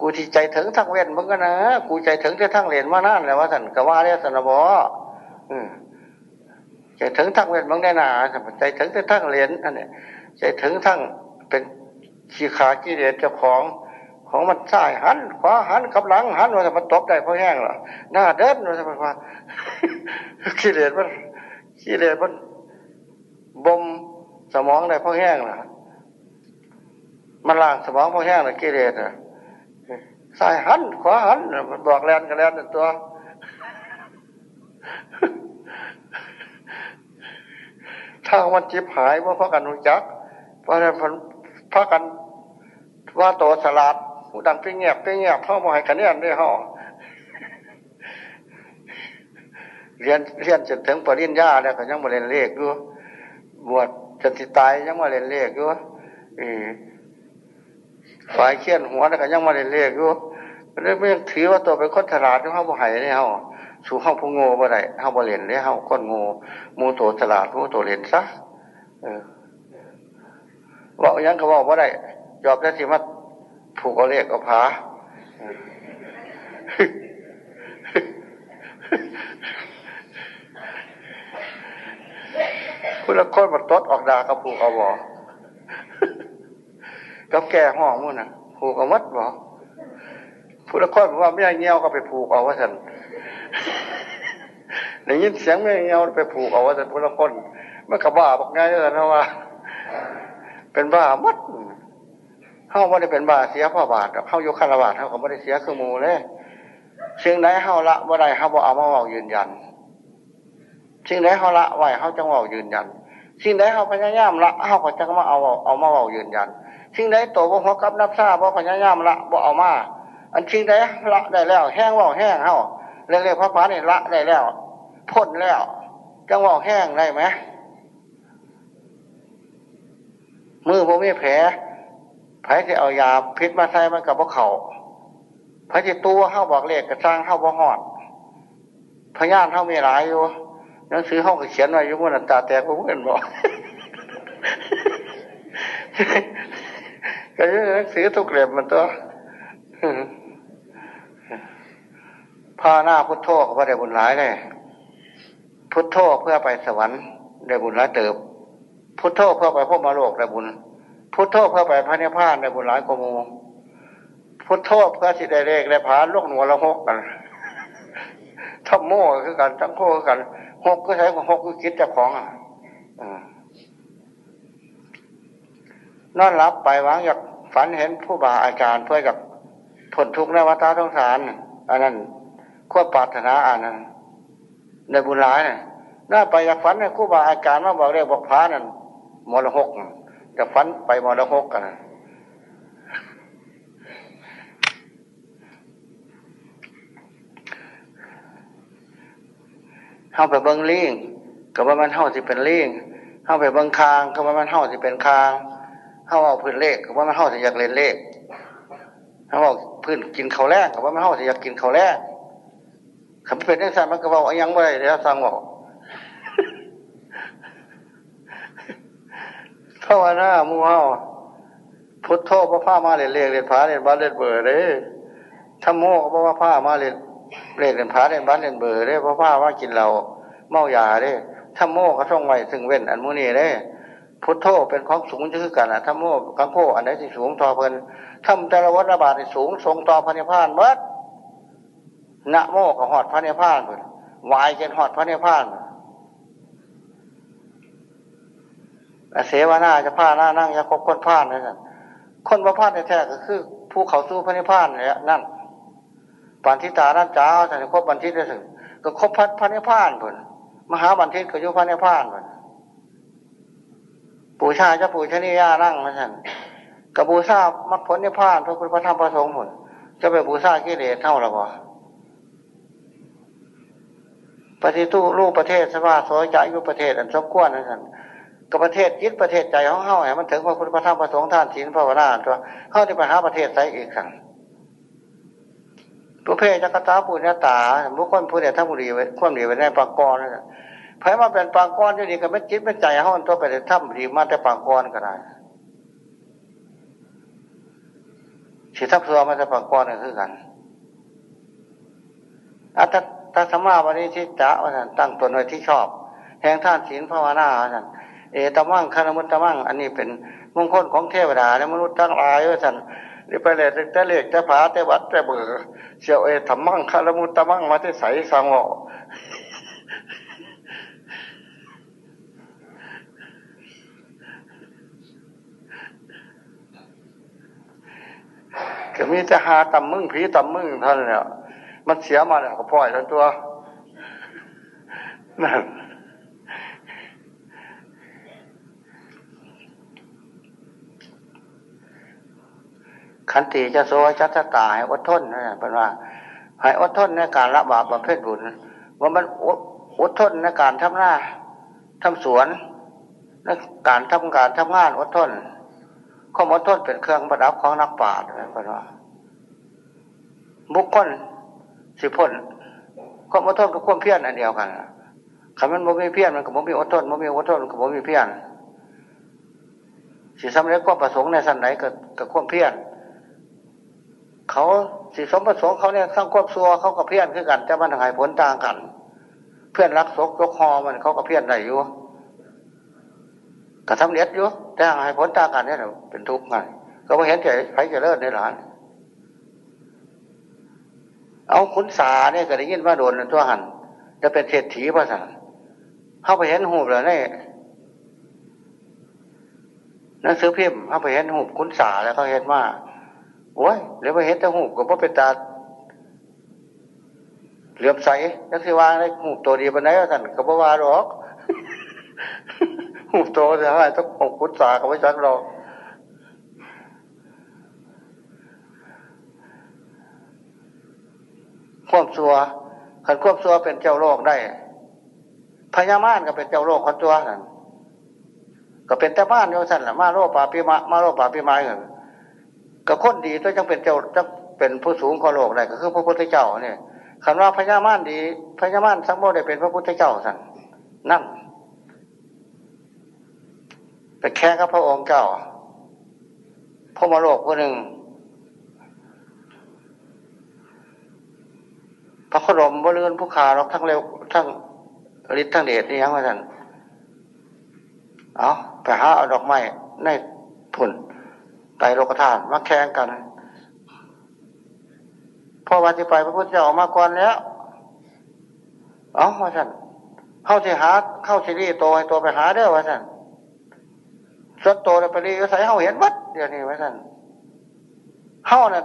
กูที่ใจถึงทั้งเว้นมึงก็นะกูใจถึงจะทั้งเหรียญมานั่นแหละว่าสันก็ว่าเนี่ยสันบอใจถึงทั้งเว้นมึงได้นาใจถึงจะทั้งเหรียญอันนี้ใจถึงทั้งเป็นขี้ขากิเลสเจ้าของ ของมันซ้ายหันขวาหันกับหลังหันว่าจะมันตบได้เพราะแห้งหรอหน้าเดินว่าจะมันว่ากิเลสมันกิเลสมันบ่มสมองได้เพราะแห้งหรอมันล่างสมองเพราะแห้งหรอกิเลสอะซ้ายหันขวาหันมันบอกแลนกันแลนตัวถ้ามันจิบหายว่าเพราะกันรู้จักเพราะอะไรเพราะกันว่าโตสลัด ดังเพียงเงียบเพียงเงียบเข้ามาให้คะแนนได้ห่อเรียนเรียนจนถึงปริญญาแล้วก็ยังมาเรียนเลขอยู่บวชจนติตายยังมาเรียนเลขอยู่ฝ่ายเขียนหัวแล้วก็ยังมาเรียนเลขอยู่เรื่องไม่ถือว่าตัวเป็นคนฉลาดที่เขาบ่หายเนี่ยเขาสู่เขาผู้โง่บ่ได้เขาบ่เรียนเนี่ยเขาคนโง่มูโตฉลาดมูโตเรียนซะเออบอกยังก็บอกว่าได้ยอบได้สิมา ผูกเอาเลขเอาผาคุณละคนมันตดออกดากับผูกเอาบ่กับแก่ห้องมุ่นน่ะผูกเอามัดบ่ผู้ละคนบอกว่าไม่ใช่เงี้ยวก็ไปผูกเอาว่าสันได้ยินเสียงไม่เงี้ยวไปผูกเอาว่าสันผู้ละคนมันกระบ้าบอกง่ายเลยนะว่า เป็นบ้ามัด เข้าไม่ได้เป็นบาเสียพ่อบาทเข้ายุคารบาทเขาก็ไม่ได้เสียคือมูเลยสิ่งไหนเข้าละว่าใดเขาบอกเอามาบอกยืนยันสิ่งไหนเขาละไหว้เขาจะบอกยืนยันสิ่งไหนเขาพยายามละเขาก็จะมาเอาเอามาบอกยืนยันสิ่งไหนตัวพวกหัวกับนับซาบอกพยายามละบอกเอามาอันสิ่งไหนละได้แล้ว แห้งว่าแห้งเขาเรียกๆพระพานี่ละได้แล้วพ้นแล้ว จังว่าแห้งได้ไหมมือผมไม่แผล ไผที่เอายาพิษมาใส่มันกับพวกเขาไผที่ตัวเข้าบอกเลขกระสร้างเข้าบ่หอดพยานเข้ามีหลายอยู่หนังสือเข้าก็เขียนไว้อยู่มันตาแตกพวกเพื่อนบอกก็ยังหนังสือทุกเล่มมันตัวพาหน้าพุทโธก็ได้บุญหลายเลยพุทโธเพื่อไปสวรรค์ได้บุญหลายเติบ พุทโธเพื่อไปพบมาโลกได้บุญ พุทโธเพื่อไปพระนิพพานในบุญหลายกมูพุทโธเพื่อสิได้เลขได้ผานลูกหนัวละหกกันทับโม่คือกันทั้งโคคือกันหกก็ใช้หกคือคิดเจ้าของอะนอนรับไปวางอยากฝันเห็นผู้บาอาจารย์เพื่อกับผลทุกข์ในวัฏสงสารอันนั้นควบปรารถนาอันนั้นในบุญร้ายเนี่ยน่าไปอยากฝันในคู่บาอาจารย์มาบอกเรียกบอกพานั่นมรหก จะฟันไปมรหกกันเข้าไปเบิ้งลิงก็ว่ามันเท่าที่เป็นลิงเข้าไปเบิ้งคางก็ว่ามันเท่าที่เป็นคางเข้าเอาพื้นเลขก็ว่ามันเท่าที่อยากเล่นเลขเขาบอกพื้นกินเขาแรกก็ว่ามันเท่าที่อยากกินเขาแรกคำเป็นนักสารมันก็บอกยังไม่ได้เดี๋ยวสังบอก ภาวนามู่เฮาพุทโธพระผ้ามาเรียนเลขเรียนผาเรียนบ้านเรียนเบอร์เลยถ้าโมก็บอกว่าผ้ามาเรียนเลขเรียนผาเรียนบ้านเรียนเบอร์เลยพระผ้าว่ากินเราเมายาเด้ถ้าโมก็ต้องไว้ถึงเว้นอันมุนีเด้พุทโธเป็นของสูงจะคือกันอะถ้าโมกังโคอันไหนที่สูงต่อเพลินถ้าแต่ละวัฏบาทที่สูงทรงต่อพระนิพพานเบิดนะโมก็หอดพระนิพพานเบิดวายจนหอดพระนิพพานเเสวนาจะผ้าหน้านั่งจะคบคนพานนั่นคนพระพานแท้ก็คือ ผู้เขาสู้พระนิพพานเนี่ยนั่นปันทิตานั่นจ้าแต่คบบันทิตได้ถึงก็คบพัดพระนิพพานเพิ่นมหาบันทิตก็อยู่พระนิพพานเพิ่นปู่ชาจะปู่ชนียานั่งมาสั่นกับบูชามักผลนิพพานพระพุทธธรรมประสงค์ผลจะไปบูชากิเลสเท่าหรือเปล่าปฏิทูรูปประเทศสภาโสจายุประเทศอันสมควรนั่น กับประเทศยึดประเทศใจของเฮาให้มันถึงพระพุทธธรรมประสงค์ท่านศีลภาวนาตัวเข้าที่ไปหาประเทศไทยอีกครั้งตัวเพจักตาปุญญาตาบุคคลผู้เดียทั้งบุรีไว้ความดีไว้ในปางกรนั่นไพ่มาเป็นปางกรจะดีกับไม่จิตไม่ใจเขาตัวไปแต่ถ้ำดีมาแต่ปางกรก็ได้สิทับซัวมาแต่ปางกรนี่คือกันอัตตสมาวันนี้ที่จะว่าท่านตั้งตนไว้ที่ชอบ แห่งท่านศีลภาวนาว่าท่าน เอตมั่งคานมุตตมั่งอันนี้เป็นมงคลของเทวดาและมนุษย์ทั้งหลายว่าท่านนี่ไปเลยแต่เลขแต่ผาแต่วัดแต่เบื่อเสียวเอธรรมั่งคารมุตตมั่งมาที่ใสสังโอก็มีแต่หาตำมึงผีตำมึงท่านเนี่ยมันเสียมาแล้วก็ปล่อยทั้งตัวนั่น ขันติจะโซจัตตาให้อดทนนะเป็นว่าให้อดทนในการละบาปประเภทบุญว่ามันอดทนในการทำหน้าทำสวนในการทำการทำงานอดทนข้อมอดทนเป็นเครื่องประดับของนักปราชญ์นะเป็นว่าบุคคลสิพ้นความอดทนกับความเพี้ยรอันเดียวกันคำมันบ่มีเพี้ยรมันกับบ่มีอดทนบ่มีอดทนกับบ่มีเพี้ยรสิสำเร็จความประสงค์ในสันไหนกับกับความเพี้ยร เขาสิสมประสงค์เขาเนี่ยสร้างควบซัวเขากับเพี้ยนคือกันจะมันหายผลต่างกัน เพื่อนรักศกยกคอมันเขากับเพี้ยนได้อยู่กระทำเลียดอยู่แต่หายผลต่างกันเนี่ยเป็นทุกข์ไงก็ไม่เห็นใจใครจะเลิศในหลาน เอาขุนสาเนี่ยก็ได้ยินว่าโดนตัวหันจะเป็นเศรษฐีภาษาเข้าไปเห็นหูบเลยนี่นังสือพิมพ์เข้าไปเห็นหูขุนสาแล้วเขาเห็นว่า โอ้ยเดี๋ยวไปเห็นแต่หูก็เพราะเป็นตาเหลือบใสนักสิวางได้หูตัวดีปันไหนท่านก็บ่ว่าหรอกหูโตจะให้ต้องหกพุทธาก็ไม่ชักหรอกควบซัวขันควบซัวเป็นเจ้าโลกได้พญามารก็เป็นเจ้าโลกขันตัวนั่นก็เป็นแต่บ้านโยสันแหละมาโลป่าปีมามาโลป่าปีไม้เหรอ ก็คนดีตัวจังเป็นเจ้าจังเป็นผู้สูงกว่าโลกได้ก็คือพระพุทธเจ้าเนี่ยคำว่าพญามารดีพญามารสังโมได้เป็นพระพุทธเจ้าสั่นนั่นไปแค่กับพระองค์เจ้าพระมโลกคนหนึ่งพระขรมบริเวณผู้ขาเราทั้งเร็วทั้งฤทธิ์ทั้งเดชนี่ยังไงท่านเอาไปหาเอาดอกไม้ในผุน ไตโลกธาตุมาแข่งกันพอวันที่ไปพระพุทธเจ้าออกมาก่อนแล้ว เอาว่าท่านเข้าที่หาเข้าที่นี่โตให้ตัวไปหาเด้อว่าท่านสดโตไปรีก็ใส่เข้าเห็นวัดเดี๋ยวนี้ว่าท่านเข้าน่ะ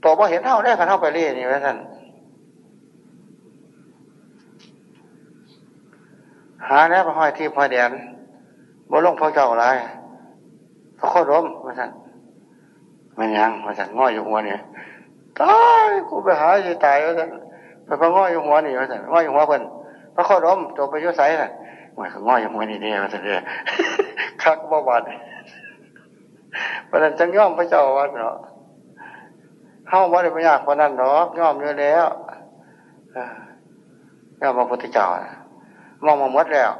โตพอเห็นเข้าได้กันเข้าไปรีนี่ว่าท่านหาแล้วไปห้อยที่พอเดียนบ่ลงพระเจ้าอะไร พระโคดมมาสั่นมันยังมาสั่นง่อยอยู่หัวเนี่ยตายกูไปหาจะตายมาสั่นไปพระง่อยอยู่หัวนี่มาสั่นง่อยอยู่หัวเพิ่นพระโคดมจบไปยุ่ใส่น่ะมันก็ง่อยอยู่หัวนี่เนี่ยมาสั่นเลยคักบ่บาดประเด็นจังย่อมพระเจ้าวัดเนาะเข้าวัดไม่ยากกว่านั้นหรอกย่อมเยอะแล้วย่อมพระพุทธเจ้ามองมาหมดแล้ว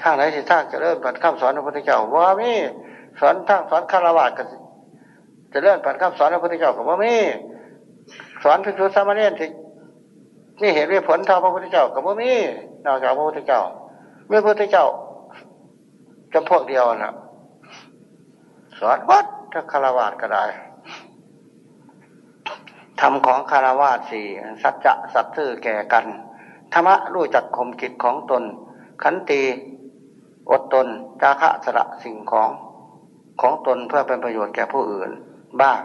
ทางไหนสิทางจะเริ่มปัดข้ามสอนพระพุทธเจ้าว่ามี สอนทางสอนคารวะกันจะเริ่มปัดข้ามสอนพระพุทธเจ้ากับว่ามีสอนพิสุสามเณรที่นี่เหตุมีผลเท่าพระพุทธเจ้ากับว่ามีนอกจากพระพุทธเจ้าเมื่อพระพุทธเจ้าจำพวกเดียวนะสอนวัดถ้าคารวะก็ได้ทำของคารวะสี่สัจจะสัตย์ซื่อแก่กันธรรมะรู้จักข่มกิจของตน ขันตีอดตนจาคะสละสิ่งของ ของตนเพื่อเป็นประโยชน์แก่ผู้อื่น บ้าง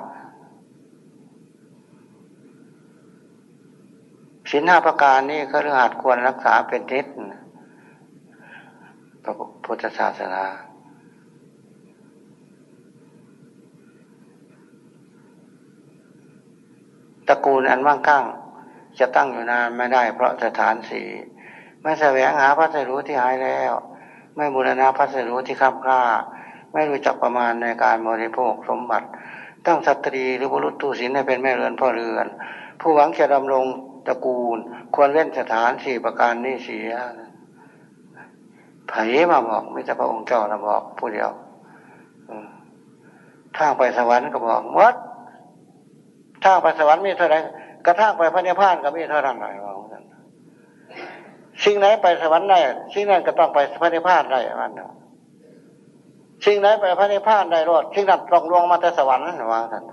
สินห้าประการนี้ก็เรื่องหัดควรรักษาเป็นทิศพระพุทธศาสนาตระกูลอันว่างก้างจะตั้งอยู่นานไม่ได้ เพราะสถานสีไม่แสวงหาพระสรู้ที่หายแล้ว ไม่บูรณาพระสรู้ที่ข้ามค่า ไม่รู้จักประมาณในการบริโภคสมบัติ ตั้งสตรีหรือบุรุษตู้สินให้เป็นแม่เรือนพ่อเรือน ผู้หวังจะดำรงตระกูล ควรเล่นสถานสี่ประการนี้เสียไผ่มาบอกไม่ใช่พระองค์เจ้านะบอกผู้เดียวทางไปสวรรค์ก็บอกวัดทางไปสวรรค์มีเท่าไรกระทั่งไปพระนิพพานก็มีเท่านั้นหน่อยว่าสิ่งไหนไปสวรรค์ได้สิ่งนั้นก็ต้องไปพระนิพพานได้มัน สิ่งไหนไปพระนิพพานได้รอดสิ่งนั้นต้องลงมาแต่สวรรค์ว่าท่าน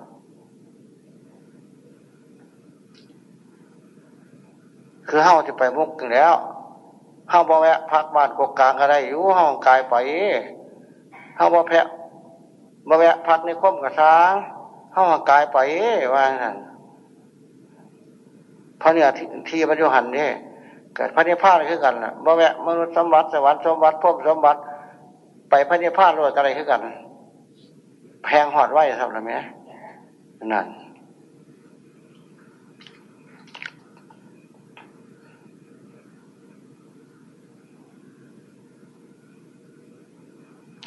คือเฮาที่ไปมุกแล้วเฮาบ่แวะพักบ้านกกลางอะไรอยู่เฮากายไปเฮาบ่แพะบ่แวะพักในคมกับช้างเฮากายไปว่าท่านพระเนี่ยที่พระโยหันนี่เกิดพระนิพพานคือกันนะบ่แวะมนุษย์สมบัติสวรรค์สมบัติพบสมบัติ ไปพระนิพพานรวยอะไรคือกัน แพงหอดไหว้ทำไรไหมนั่น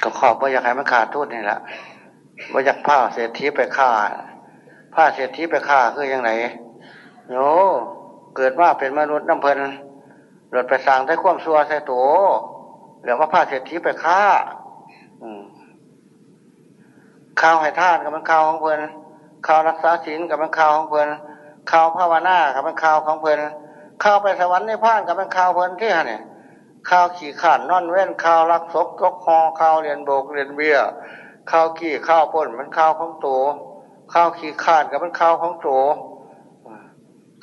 ก็ขอบว่าอยากให้มันขาดทุนนี่แหละว่าอยากผ้าเศรษฐีไปฆ่าผ้าเศรษฐีไปฆ่าคือยังไงโยเกิดว่าเป็นมนุษย์น้ำเพลินหลดไปสั่งใช้ความซัวใช้ตัว เหลือว่าผ้าเศรษฐีไปฆ่าข้าวให้ท่านกับมันข้าวของเพลินข้าวรักษาศีลกับมันข้าวของเพลินข้าวภาวนากับมันข้าวของเพลินข้าวไปสวรรค์ในพานกับมันข้าวเพลินที่ฮะเนี่ยข้าวขี่ขานนอนเว้นข้าวรักศกยกคอข้าวเรียนโบกเรียนเบี้ยข้าวขี่ข้าวพ่นมันข้าวของโตข้าวขี่ขานกับมันข้าวของโต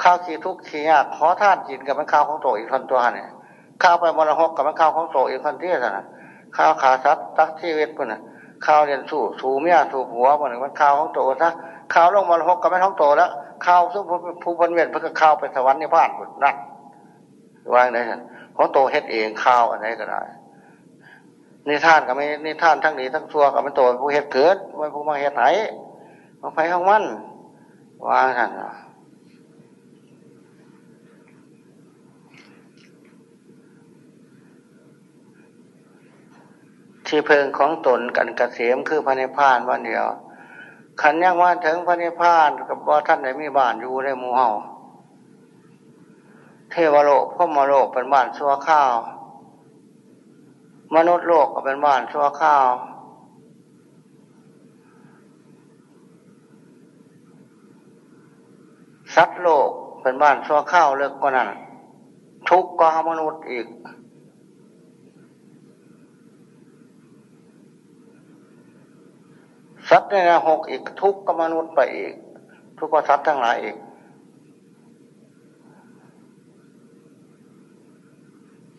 ข้าวขี้ทุกขี้ยากขอท่านจินกับมันข้าวของโตอีกคนตัวเนี่ย ข้าวไปมรหกกับมันข้าวของโตอีกคนที่สันข้าวขาซัดตักที่เวทปุ่นะข้าวเรียนสู่สู่เมียสู่หัวมันมันข้าวของโตซะข้าวลงมรหกกับมันของโตแล้วข้าวซึ่งผู้พันเวียนเพื่อข้าวไปสวรรค์ในบ้านหมดนั่นว่าไงสันของโตเฮ็ดเองข้าวอะไรก็ได้นี่ท่านกับไม่นี่ท่านทั้งนี้ทั้งตัวกับมันโตผู้เฮ็ดเกิดมันผู้มาเฮ็ดไหนมาไปของมันว่างัน ที่เพิงของตนกันกเกษมคือพระนิพพานวันเดียวขันยังว่าถึงพระนิพพานกับว่าท่านไหนมีบ้านอยู่ในหมู่เฮาเทวโลกพ่อมโลกเป็นบ้านชั่วข้าว มนุษย์โลกก็เป็นบ้านชั่วข้าวสัตว์โลกเป็นบ้านชั่วข้าวเลิกกว่านั้นทุกข์ก็มนุษย์อีก สัตว์ในนหกอีกทุกข์ก็มนุษย์ไปอีก ทุกข์ก็สัตว์ทั้งหลายอีก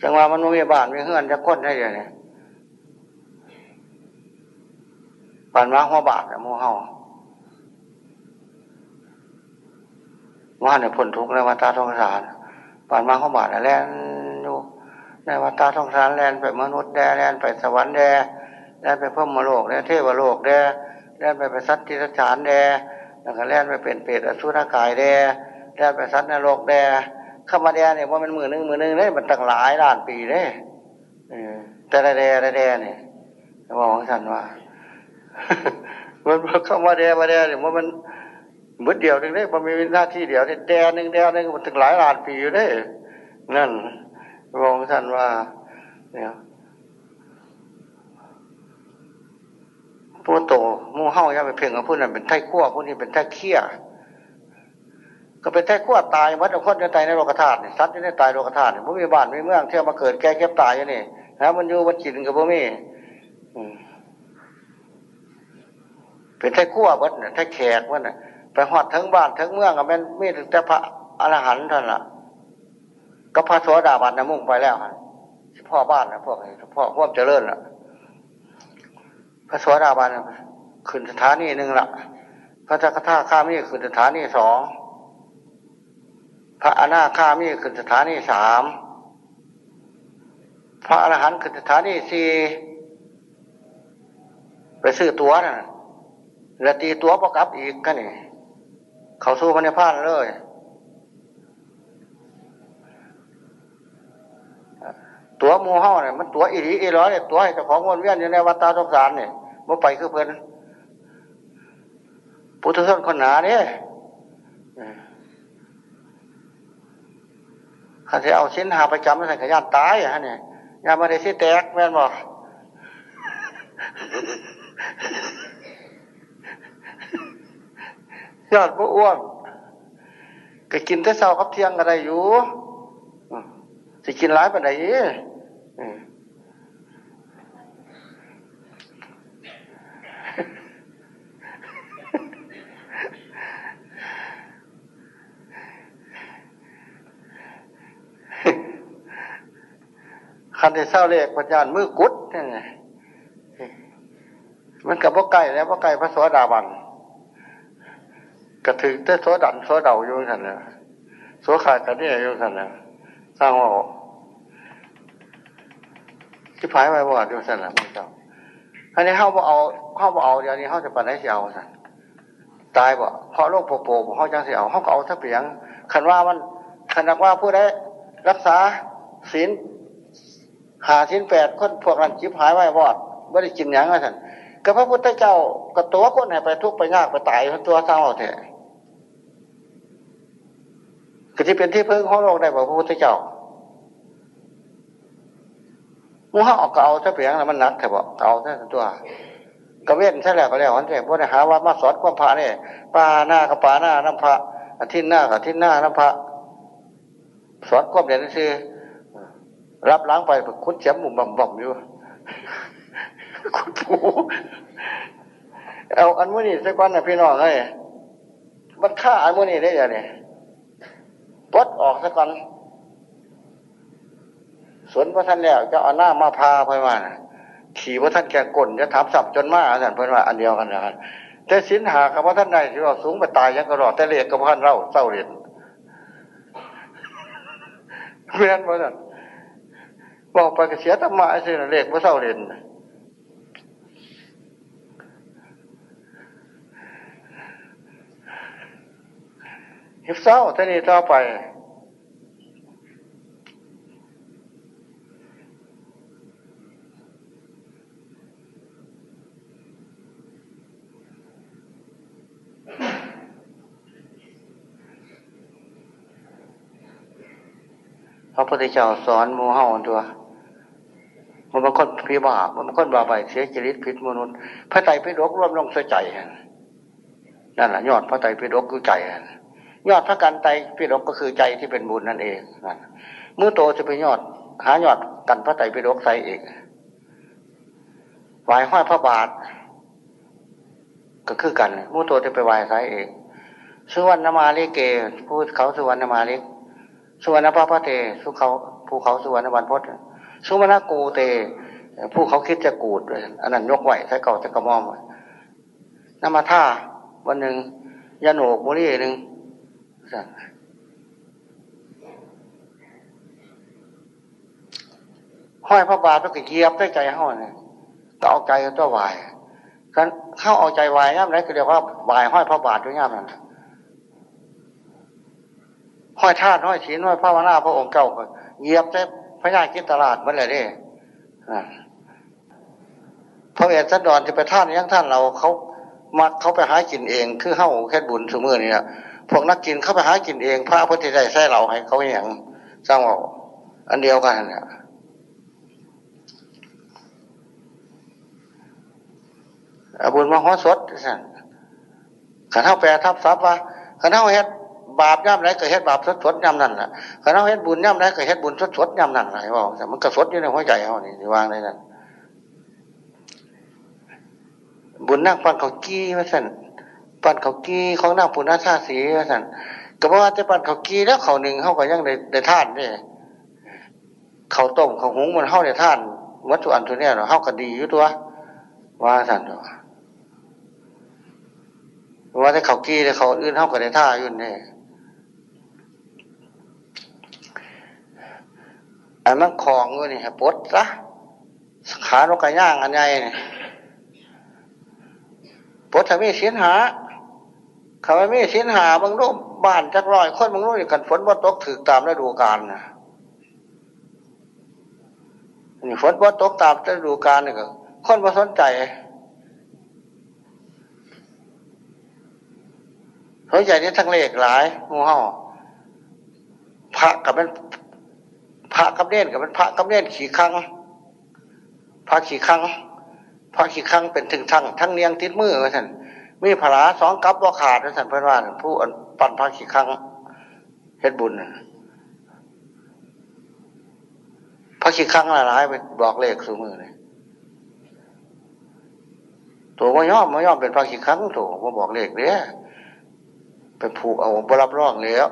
จังว่ามันมีบ้านมีเฮือนจะก้นได้ยังไงปานมาหัวบาทมูเฮาว่าเนี่ยผลทุกข์แล้วมาตาทองสารปานมาหัวบาทแล้วอยู่ในวัฏสงสารแล่นไปมนุษย์แดแล่นไปสวรรค์แดแล่นไปพรมโลกแดเทวโลกแด แล่นไปไปสัตว์ที่สารแดแล้วก็แล่นไปเป็นเปรตอสุรกายแดแล่นไปสัตว์นรกแดข้ามาแดเนี่ยว่ามันหมือนหนึ่งหมือนหนึ่งเนี่ยมันตั้งหลายล้านปีเลยแต่ละแดละแดเนี่ยบอกของฉันว่ามันเข้ามาแดมาแดเนี่ยว่ามันมืดเดียวหนึ่งเนี่ยมันมีหน้าที่เดียวเนี่ยแดหนึ่งแดหนึ่งมันถึงหลายล้านปีอยู่เลยนั่นบอกของฉันว่าเนี่ย ผู้โตมู่เฮาอย่าไปเพ่งกับผู้นั้นเป็นไถ่ขั้วผู้นี้เป็นไถ่เขี้ยก็เป็นไถ่ขั้วตายวัดเอาคนจะตายในโลกธาตุเนี่ยสัตว์จะได้ตายโลกธาตุเนี่ยผู้มีบ้านมีเมืองเที่ยวมาเกิดแก่เก็บตายอยู่นี่นะมันอยู่มันกินกับผู้มีเป็นไถ่ขั้ววัดเนี่ยไถ่แขกวัดเนี่ยไปหอดทั้งบ้านทั้งเมืองกับแม่มีแต่พระอรหันต์ท่านละก็พระโสดาบันนะมุ่งไปแล้วพ่อบ้านนะพวกพ่อพวกเจริญล่ะ พระสวสดาบันขึ้นสถานีหนึ่งละพระจักท่าข้ามีขึ้นสถานีสองพระอนาคามีขึ้นสถานีสามพระอรหันต์ขึ้นสถานีสี่ไปซื้อตัวนะ่ะแล้วตีตัวประกับอีกกันนี่เขาสู้มันในพานเลย ตัวมูเฮาเนี่ยมันตัวอีรีอีร้อยเนี่ยตัวให้เจ้าของวนเวียนอยู่ในวัฏฏะสงสารเนี่ยมื่ไปคือเพื่อนพุทธชนคนหนาเนี่ยข้าจะเอาชิ้นหาประจำมาใส่ขยันตายอะเนี่ยยามาได้สิแตกแม่นบอกยอดผู้อ้วนก็กินแต่เช้ากับเที่ยงอะไรอยู่สิกินร้ายปานไหน คันที่เศร้าเลขปัญญามือกุดนี่ไงมันกับพวกไก่แล้วพวกไก่พระสวสดาบันกระถึงแต่สวดันสวเดาอยู่สันเลยสวขาดกันนี่อยู่สันเลยสร้างว่า ที่พายไว้บ่อยู่สันลยมึงเจ้าอันนี้เข้าบ่เอาเข้าบ่เอาเดี๋ยวนี้เข้าจะปันให้เสียเอาสันตายบ่เพราะโรคโปโปเขาจังเสียเอาเขาก็เอาถ้าเปียงคันว่ามันคันนักว่าผู้ใดรักษาศีลหาชิ้นแปดคนพวกนั้นจิบหายไว้วอดไม่ได้กินอย่างนั้นก็พระพุทธเจ้าก็ตัวคนให้ไปทุกไปยากไปตายตัวสร้างเราแท้ก็ที่เป็นที่พึ่งของโลกได้บอกพระพุทธเจ้า มูฮาออกเก่าถ้าเปียนแล้วมันนักแต่บอกเก่าถ้าตัวก็เว้นใช่แล้วก็แล้วอันเถอะพวกนี้หาว่ามาสอนความพระเนี่ยปาหน้ากับปาหน้าน้ำพระอาทิตย์หน้ากับอาทิตย์หน้าน้ำพระสอนความเด่นคือรับล้างไปคุดเฉียมมุมบ่มบ่มอยู่คุดผูเอาอันมื่อนี้สักวันนะพี่น้องเอ้ยมันฆ่าอันมื่อนี้ได้ยังไงปดออกสักวัน สวนพระท่านแล้วจะเอาหน้ามาพาไปมาขี่พระท่านแก่กลจะถามสับจนมากอาจารย์เพื่อนว่าอันเดียวกันนะครับแต่สินหากับพระท่านใดที่ว่าสูงไปตายยังกระรอดแต่เรียกกับพระท่านเล่าเศร้าเรียนเพื่อนพระท่านบอกไปกเสียธรรมะไอ้สิ่งเล็กว่าเศร้าเรียนเห็บเศร้าท่านี้ต่อไป ระพุทธเจ้าสอนมูเฮาตัวมันบางคนพิบามันบางคนบาไปเสียจริตผิดมนุษย์พระไตรปิฎกร่วมลงเสใจนั่นแหละยอดพระไตรปิฎกคือใจยอดพระกันไตรปิฎกก็คือใจที่เป็นบุญนั่นเองนั่นเมื่อโตจะไปยอด หายอดกันพระไตรปิฎกใส่เองไหวห้อยพระบาท ก็คือกันเมื่อโตจะไปไหวใส่เองสุวรรณมาลิเก พูดเขาสุวรรณมาลิก สุวรรณพระพระเตสุเขาภูเขาสุวรรณวันพศสุวรรณกูเต ผู้เขาคิดจะกูดอันนั้นยกไหวใช้เก่าจะกระมอมนำมาท่าวันหนึ่งยาโหนกบุรีหนึ่งห้อยพระบาทก็เยียบได้ใจห้อยเนี่ยก็เอาใจตัววายกันเข้าเอาใจวายย่ำไรก็เรียกว่าวายห้อยพระบาทด้วยย่ำนั่น ห้อยธาตุห้อยศีลห้อยพระวนาพระองค์เจ้าเหยียบได้พระญาคิดตลาดมันเลยเด้พระเวสสันดรจะไปท่านยังท่านเราเขามาเขาไปหากินเอง คือเข้าแค่บุญสมือนี่นะพวกนักกินเขาไปหากินเอง พระพุทธเจ้าใส่เราให้เขาอย่างสร้างเอาอันเดียวกันเนี่ยบุญมาหัวสดสั่นขันเท้าแปรทับซับว่าขันเท้าเฮ็ด บาปย่ำไรก็เฮ็ดบาปสดสดย่ำนั่นแหละขันเฮ็ดบุญย่ำไรก็เฮ็ดบุญสดสดย่ำนั่นไหนบอกแต่มันก็สดอยู่ในหัวใจเขานี่วางได้นั่นบุญนั่งปันเขากี้ว่าสั่นปันเขากี้ของนั่งปุณณชาสีว่าสั่นก็เพราะว่าจะปันเขากี้แล้วเขาหนึ่งเขาก็ยังได้ได้ท่านนี่เขาต้มเขาหุงมันเข้าในท่านวัตถุอันตัวเนี้ยเราเข้าก็ดีอยู่ตัวว่าสั่นตัวว่าถ้าเขากี้แต่เขาอื่นเข้ากับในท่ายุ่นเนี่ย อันนั้นของอยู่นี่ปดซะขานกกระย่างอันใหญ่เนี่ยปดถ้ามีสินหาเขาไม่มีสินหาบางรูปบ้านจักรอยคนบางรูปกันฝนบ่ตกถือตามฤดูกาลนะนี่ฝนบ่ตกตามฤดูกาลนี่ก็คนบ่สนใจสนใจนี่ทั้งเลขหลายงูเห่าพระกับเป็น พระกับเน่นกับเป็นพระกับเน่นขี่คังพระขี่คังพระขี่คังเป็นถึงทั้งทั้งเนียงติดมือว่าท่านมีผลาสองกับว่าขาดว่าท่านเพื่อนว่าผู้ปั่นพระขี่คังเฮ็ดบุญพระขี่คังละลายไปบอกเลขสูมือเลยตัวม่ย่อมม่ย่อมเป็นพระขี่คังตัวมาบอกเลขเนี่ยไปผูกเอาบรับรองแล้ว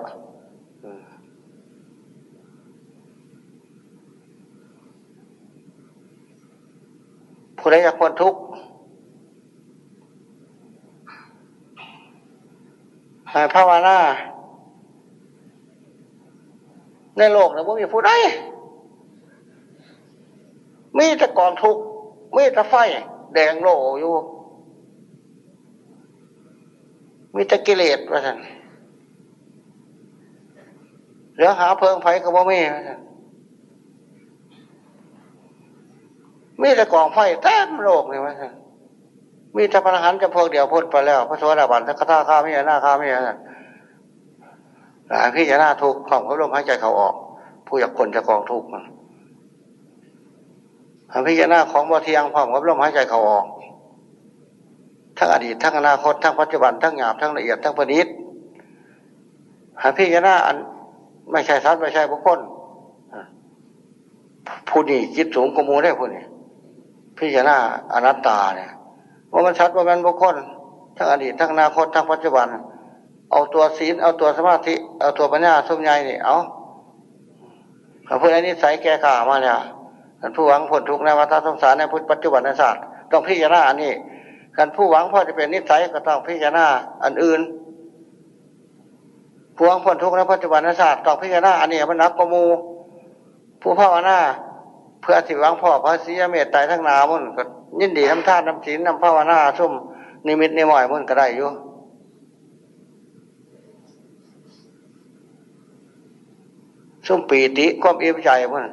ผู้ใดอยากพ้นทุกข์หายภาวนาในโลกนะว่ามีผู้ใดมีแต่กองทุกข์มีแต่ไฟ แดงโลอยู่ มีแต่กิเลสว่าท่านเหลือหาเพิงไฟก็บ่มีว่าท่าน มีแต่กองไฟเต็มโลกเลยว่าท่านมีแต่พระหันจะพวกเดียวพ้นไปแล้ว พระโสดาบันพระคาข้าไม่หน้าข้าไม่ท่านหลายพี่จะหน้าทุกข์ความเขาลมหายใจเขาออก ผู้อยากคนจะกองทุกข์มันพี่จะหน้าของบ่เทียงความเขาลมหายใจเขาออก ทั้งอดีตทั้งอนาคตทั้งปัจจุบันทั้งหยาบทั้งละเอียดทั้งประณีตหาพี่ยนาอันไม่ใช่สัตว์ไม่ใช่บุคคลผู้นี้จิตสูงกมูได้ผู้นี้ พี่ยนาอนัตตาเนี่ยว่ามันชัดว่ามันบุคคลทั้งอดีตทั้งอนาคตทั้งปัจจุบัน เอาตัวศีลเอาตัวสมาธิเอาตัวปัญญาสมใหญ่นี่เอาพระพุทธนิสัยแก่ข่ามาเนี่ยท่านผู้หวังผลทุกข์ในวัฏสงสารในพุทธปัจจุบันในศาสตร์ต้องพิจารณาอันนี้กันผู้หวังพ่อจะเป็นนิสัยก็ต้องพิจารณาอันอื่นผู้หวังพ้นทุกข์ในปัจจุบันศาสตร์ต้องพิจารณาอันนี้มันนักกมูผู้พ่อหน้า เพื่อสิหวังพ่อพระศีเมตไตรทั้งนามุ่นก็ยินดีน้ำท่าน้ำศีลน้ำภาวนาชุ่มนิมิตนิมอยมุ่นก็ได้อยู่ชุ่มปีติความเอี่ยมใจมุ่น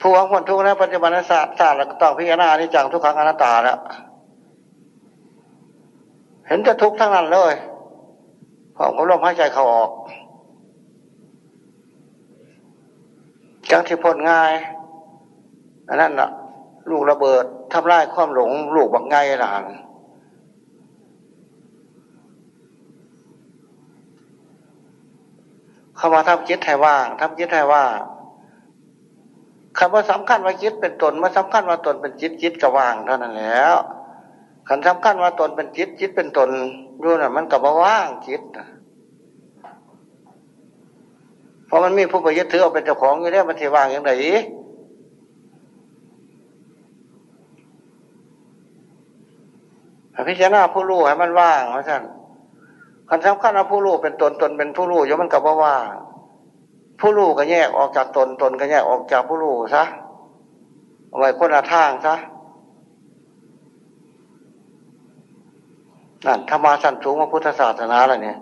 ผู้หวังพ้นทุกข์ในปัจจุบันศาสตร์ศาสตร์ต้องพิจารณาอนิจจังทุกขังอนัตตาแล้วเห็นจะทุกข์ทั้งนั้นเลยผมก็ลมหายใจเขาออก จังที่พ้นง่ายอันนั้นน่ะ ลูกระเบิดทำลายความหลง ลูกบักง่ายหลานเข้ามาทำจิตให้ว่างทำจิตให้ว่างคำว่าสำคัญว่าจิตเป็นตนมาสำคัญว่าตนเป็นจิตจิตก็ว่างเท่านั้นแล้วขันสำคัญว่าตนเป็นจิตจิตเป็นตนดูน่ะมันกับว่าว่างจิตเพ ราะมันมีผู้ไปยึดถือเอาเป็นเจ้าของอยู่แล้วมันจะว่างอย่างไรพิจารณาผู้รู้ให้มันว่างว่าท่านคันสำคัญว่าผู้รู้เป็นตนตนเป็นผู้รู้ยู่มันกับว่าว่างผู้รู้ก็แยกออกจากตนตนก็แยกออกจากผู้รู้ซะเอาไว้คนละทางซะนั่นธรรมาสันสูงพระพุทธศาสนาอะไรเนี่ย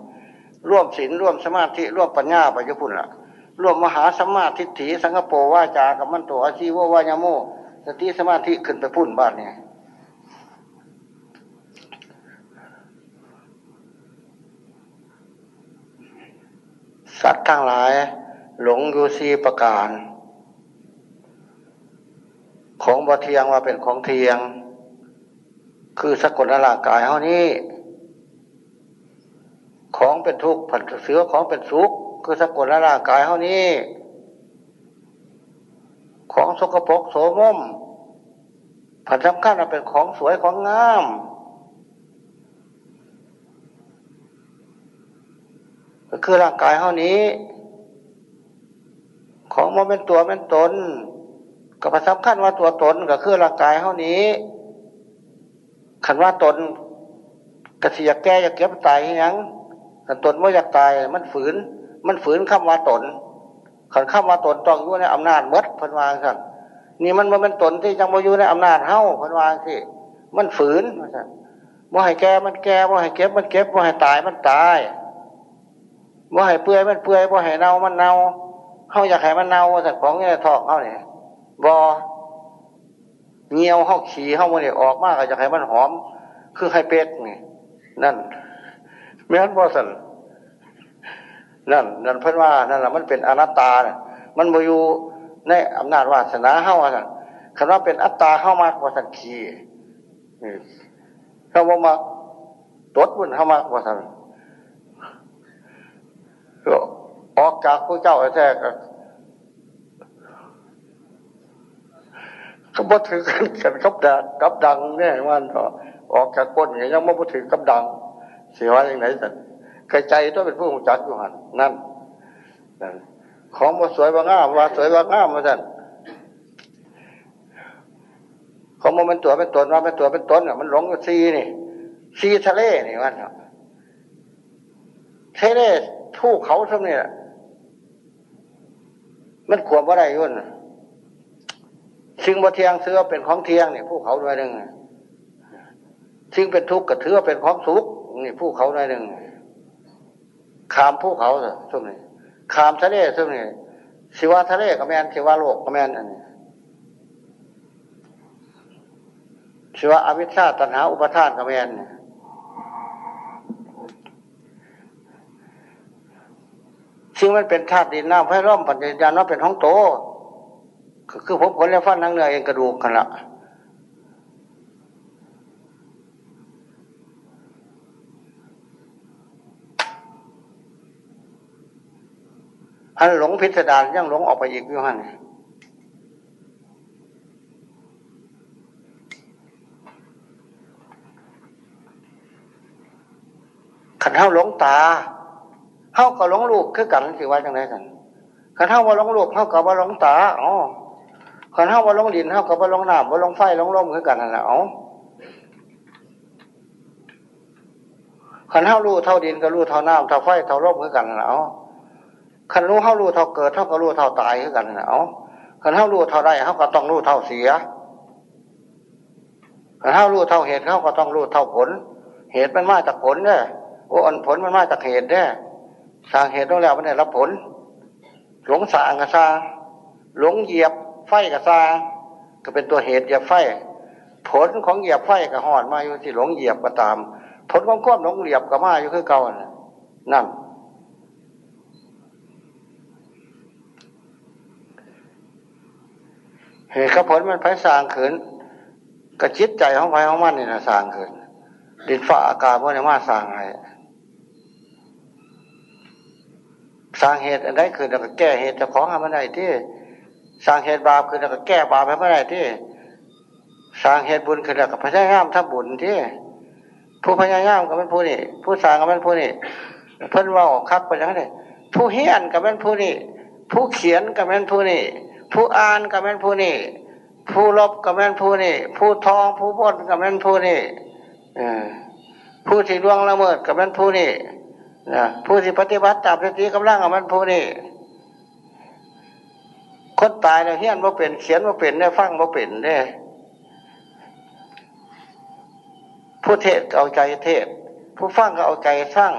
ร่วมศีลร่วมสมาธิร่วมปัญญาไปยุพุ่นละ รวมมหาสมาธิถิสังกโปว่าจากับมันตัวอาชีววายโมสติสมาธิขึ้นไปพุ่นบ้านเนี่ยสัตว์ทั้งหลาย หลงอยู่สีประการ ของบเทียงว่าเป็นของเทียง คือสกุลร่างกายเท่านี้ ของเป็นทุกข์ผันเสือของเป็นสุข คือสกุลร่างกายเท่านี้ ของสกปรกโสมมผันสำคัญเป็นของสวยของงามก็คือร่างกายเท่านี้ ของมันเป็นตัวเป็นตนก็สำคัญว่าตัวตนก็คือร่างกายเท่านี้ขันว่าตนกระสียแก้อยากเก็บตายยังขันตนว่อยากตายมันฝืน มันฝืนคำว่าตนขันคำว่าตนต้องอยู่ในอำนาจมดพันวางสั่นนี่มันมันเป็นตนที่จังมาอยู่ในอำนาจเฮ้าพันวางสิมันฝืนว่าให้แก้มันแก้ว่าให้เก็บมันเก็บว่าให้ตายมันตายว่าให้เปื่อยมันเปื่อยว่าให้เน่ามันเน่าเขาอยากให้มันเน่าสัตว์ของเนี่ยทอกเขาเนี่ยบอเงี้ยวเขาขี่เขามันเนี่ยออกมากก็จะให้มันหอม คือให้เป็ดนี่นั่นไม่งั้นบอสัน นั่นนั่นเพิ่นว่านั่นแหละมันเป็นอนัตตาเนี่ยมันมาอยู่ในอำนาจวาสนาเข้าว่าสันคำว่าเป็นอัตตาเข้ามากกว่าสันขีเข้าบอกมาตดบุญเข้ามากกว่าสันออกจากผู้เจ้าแท้ก็เขาบดถือกันกันกับดังกับดังเนี่ยมันก็ออกจากก้นอย่างยังไม่บดถือกับดังเสียว่าอย่างไรสัน กระใจต้องเป็นผู้หูจักอยู่หันนั่นของมาสวยว่างามว่าสวยว่างามมาสันของมันเป็นตัวเป็นตนว่าเป็นตัวเป็นตนอะมันหลงกับซีนี่ซีทะเลนี่วันทะเลทู่เขาทั้งนี้มันขวบว่าไรยุ่นสิ่งบ่เทียงเสื้อเป็นของเทียงเนี่ยผู้เขาด้วยหนึ่งสิ่งเป็นทุกข์กับเถือเป็นของสุขนี่ผู้เขาด้วยหนึ่ง ขามผู้เขาช่วงนี้ขามทะเลช่วงนี้สิว่าทะเลก็แมนสิว่าโลกก็แมนอันนี้สิว่าอวิชชาตัณหาอุปทานก็แมนเนี่ยสิ่งมันเป็นธาตุดินน้ำไฟร่มปัญญาณว่าเป็นห้องโต คือผมขนและฟันนังเนื้อเองกระดูกกันละ อันหลงพิสดารยังหลงออกไปอีกอยู่ฮันขันเท้าหลงตาเท้าก็หลงลูกคือกันสิว่าจังไรกันขันเท้าว่าหลงลูกเท้ากับว่าหลงตาอ๋อขันเท้าว่าหลงดินเท้ากับว่าหลงน้ำว่าหลงไฟหลงลมคือกันนั่นแหละเอขันเท้ารู้เท่าดินก็รู้เท่าน้ำเท่าไฟเท่าลมคือกันนั่นแหละเอาขันรู้เท่ารู้เท่าเกิดเท่าก็รู้เท่าตายคือกันนั่นแหละเอาขันเท่ารู้เท่าได้เขาก็ต้องรู้เท่าเสียขันเท่ารู้เท่าเหตุเขาก็ต้องรู้เท่าผล เหตุมันมาจากผลเนี่ยโอ้ผลมันมาจากเหตุเนี่ยสร้างเหตุต้องแล้วมันได้รับผล หลงสางกระซาหลงเหยียบไฟกับซาก็เป็นตัวเหตุเหยียบไฟ ผลของเหยียบไฟกับหอดมาอยู่ที่หลงเหยียบก็ตาม ผลของควบหลงเหยียบกับมาอยู่คือเก่านั่น เหตุผลมันไฟสร้างขืนกระจิตใจของไฟของมันนี่นะสร้างขืนดินฝ่าอากาศว่าจะมาสร้างอะไรสร้างเหตุอะไรคือเราก็แก้เหตุจะของทำอะไรที่สร้างเหตุบาปคือเราก็แก้บาปให้มื่อไรที่สร้างเหตุบุญคือเราก็พยายามทำบุญที่ผู้พยายามก็เป็นผู้นี่ผู้สร้างก็เป็นผู้นี่เพิ่นว่าคักไปย่างนี้ผู้เฮียนก็เป็นผู้นี่ผู้เขียนก็เป็นผู้นี่ ผู้อ่านก็เป็นผู้นี่ผู้ลบก็เป็นผู้นี่ผู้ทองผู้บดก็เป็นผู้นี่ผู้ที่ล่วงละเมิดก็เป็นผู้นี่ผู้ที่ปฏิบัติตามสติกำลังก็เป็นผู้นี่คนตายเนี่ยเฮียนว่าเป็นเขียนว่าเป็นเนี่ยฟังว่าเป็นเนี่ยผู้เทศเอาใจเทศ ผู้ฟังก็เอาใจฟัง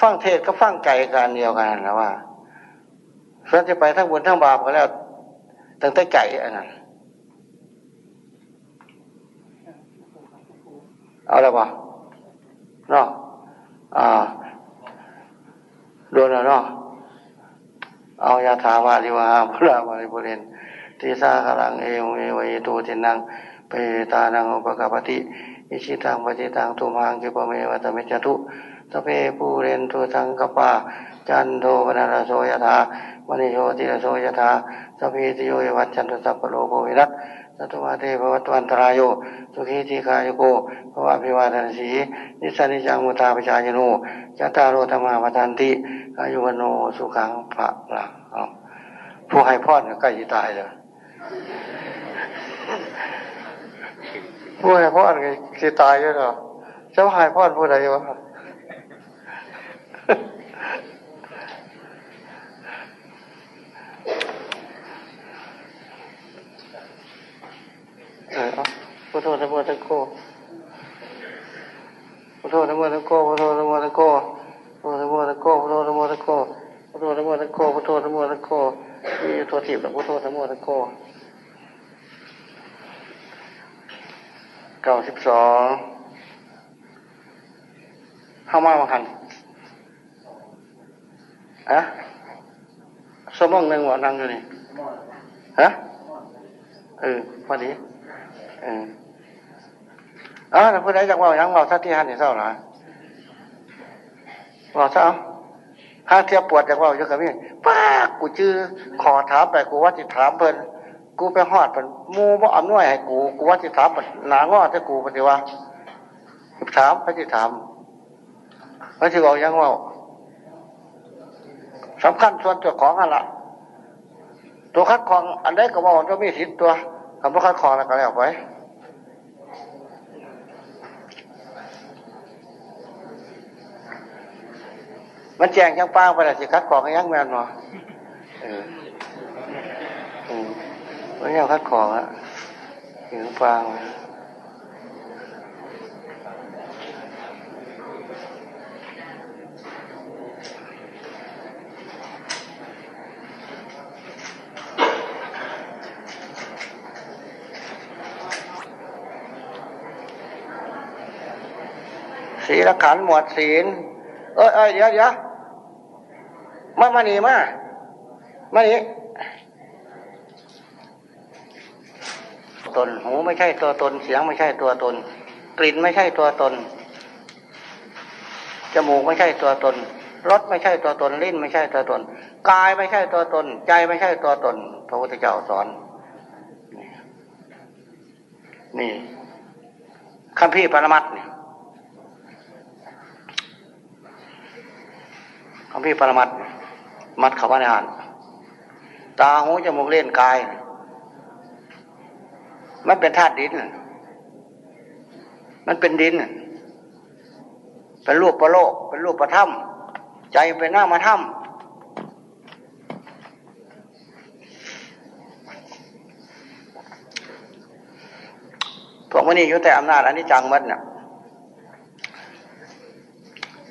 ฟังเทศก็ฟังใจกันเดียวกันนะว่าส่วนจะไปทั้งบุญทั้งบาปก็แล้ว ตั้งแต่ใจอันนั้นเอาละบ่เนาะอ่าโดนแล้วเนาะเอายถาวาริวหา ปูรา ปริปูเรนติสาครังเอวเมวะ อิโต ทินนังเปตานังอุปกัปปติอิจฉิตังปัตถิตังตุมหัง ขิปปเมวะ สมิชฌตุ สัพเพปูเรนตุสังกัปปาจันโทปัณณรโสยถา มณิโชติรโสยถา สัพพีติโย วิวัชชันตุสัพพโรโค วินัสสตุ มาเต ภวัตวันตราโยสุขีทีฆายุโกภวะ อภิวาทนสีนิสานิจังมุตาปชายโนจัตตารโรธรรมาปทันติอายุวโนสุขังพระละผู้ให้พรใกล้จะตายเลยผู้ให้พรจะตายอยู่หรอเจ้าให้พรผู้ใดวะ พุทโธธรรมะตะโกพุทโธธรรมะตะโกพุทโธธรรมะตะโกพุทโธธรรมะตะโกพุทโธธรรมะตะโกพุทโธธรรมะตะโกพุทโธธรรมะตะโกมีตัวถีบแบบพุทโธธรรมะตะโกเก้าสิบสองเข้ามามาหันอะสมองหนึ่งวะนั่งอยู่นี่ฮะเออพอดี อ่าแล้วผู้ใดจากว่ายังเราทัดที่หันนี่เศร้าหรอว่าเศร้าถ้าเทียบปวดจากว่าเยอะกับพี่ป้ากูจื้อขอถามไปกูว่าจะถามเพิ่นกูไปหอดเพิ่นมูบ่อำนวยให้กูกูว่าจะถามเพิ่นหนางอถ้ากูปฏิว่าถามพระจะถามพระจะบอกยังว่าสำคัญส่วนตัวของอะไรตัวคัดของอันใดก็บอกว่ามีสิทธิ์ตัวคำว่าคัดของแล้วก็แล้วไป มันแจงยังป้างไปแล้วสิคัดของยังแมนมอเอออืมมันยังคัดของอะถึงป้างศีลขันหมวดศีล เอ้ยเอ้ยเดี๋ยวเดี๋ยว มามานี่มามานี่ตนหูไม่ใช่ตัวตนเสียงไม่ใช่ตัวตน กลิ่นไม่ใช่ตัวตนจมูกไม่ใช่ตัวตนรสไม่ใช่ตัวตนลิ้นไม่ใช่ตัวตนกายไม่ใช่ตัวตน ใจไม่ใช่ตัวตนพระพุทธเจ้าสอน นี่คำพี่ปรมัตเนี่ยคำพี่ปรมัต มัดเขาว่าในหันตาหูจมูกเล่นกาย มันเป็นธาตุดิน มันเป็นดิน เป็นรูปประโลก เป็นรูปประถ้ำใจเป็นหน้ามาถ้ำพวกมันนี่อยู่แต่อำนาจอันนี้จังมัดเนี่ย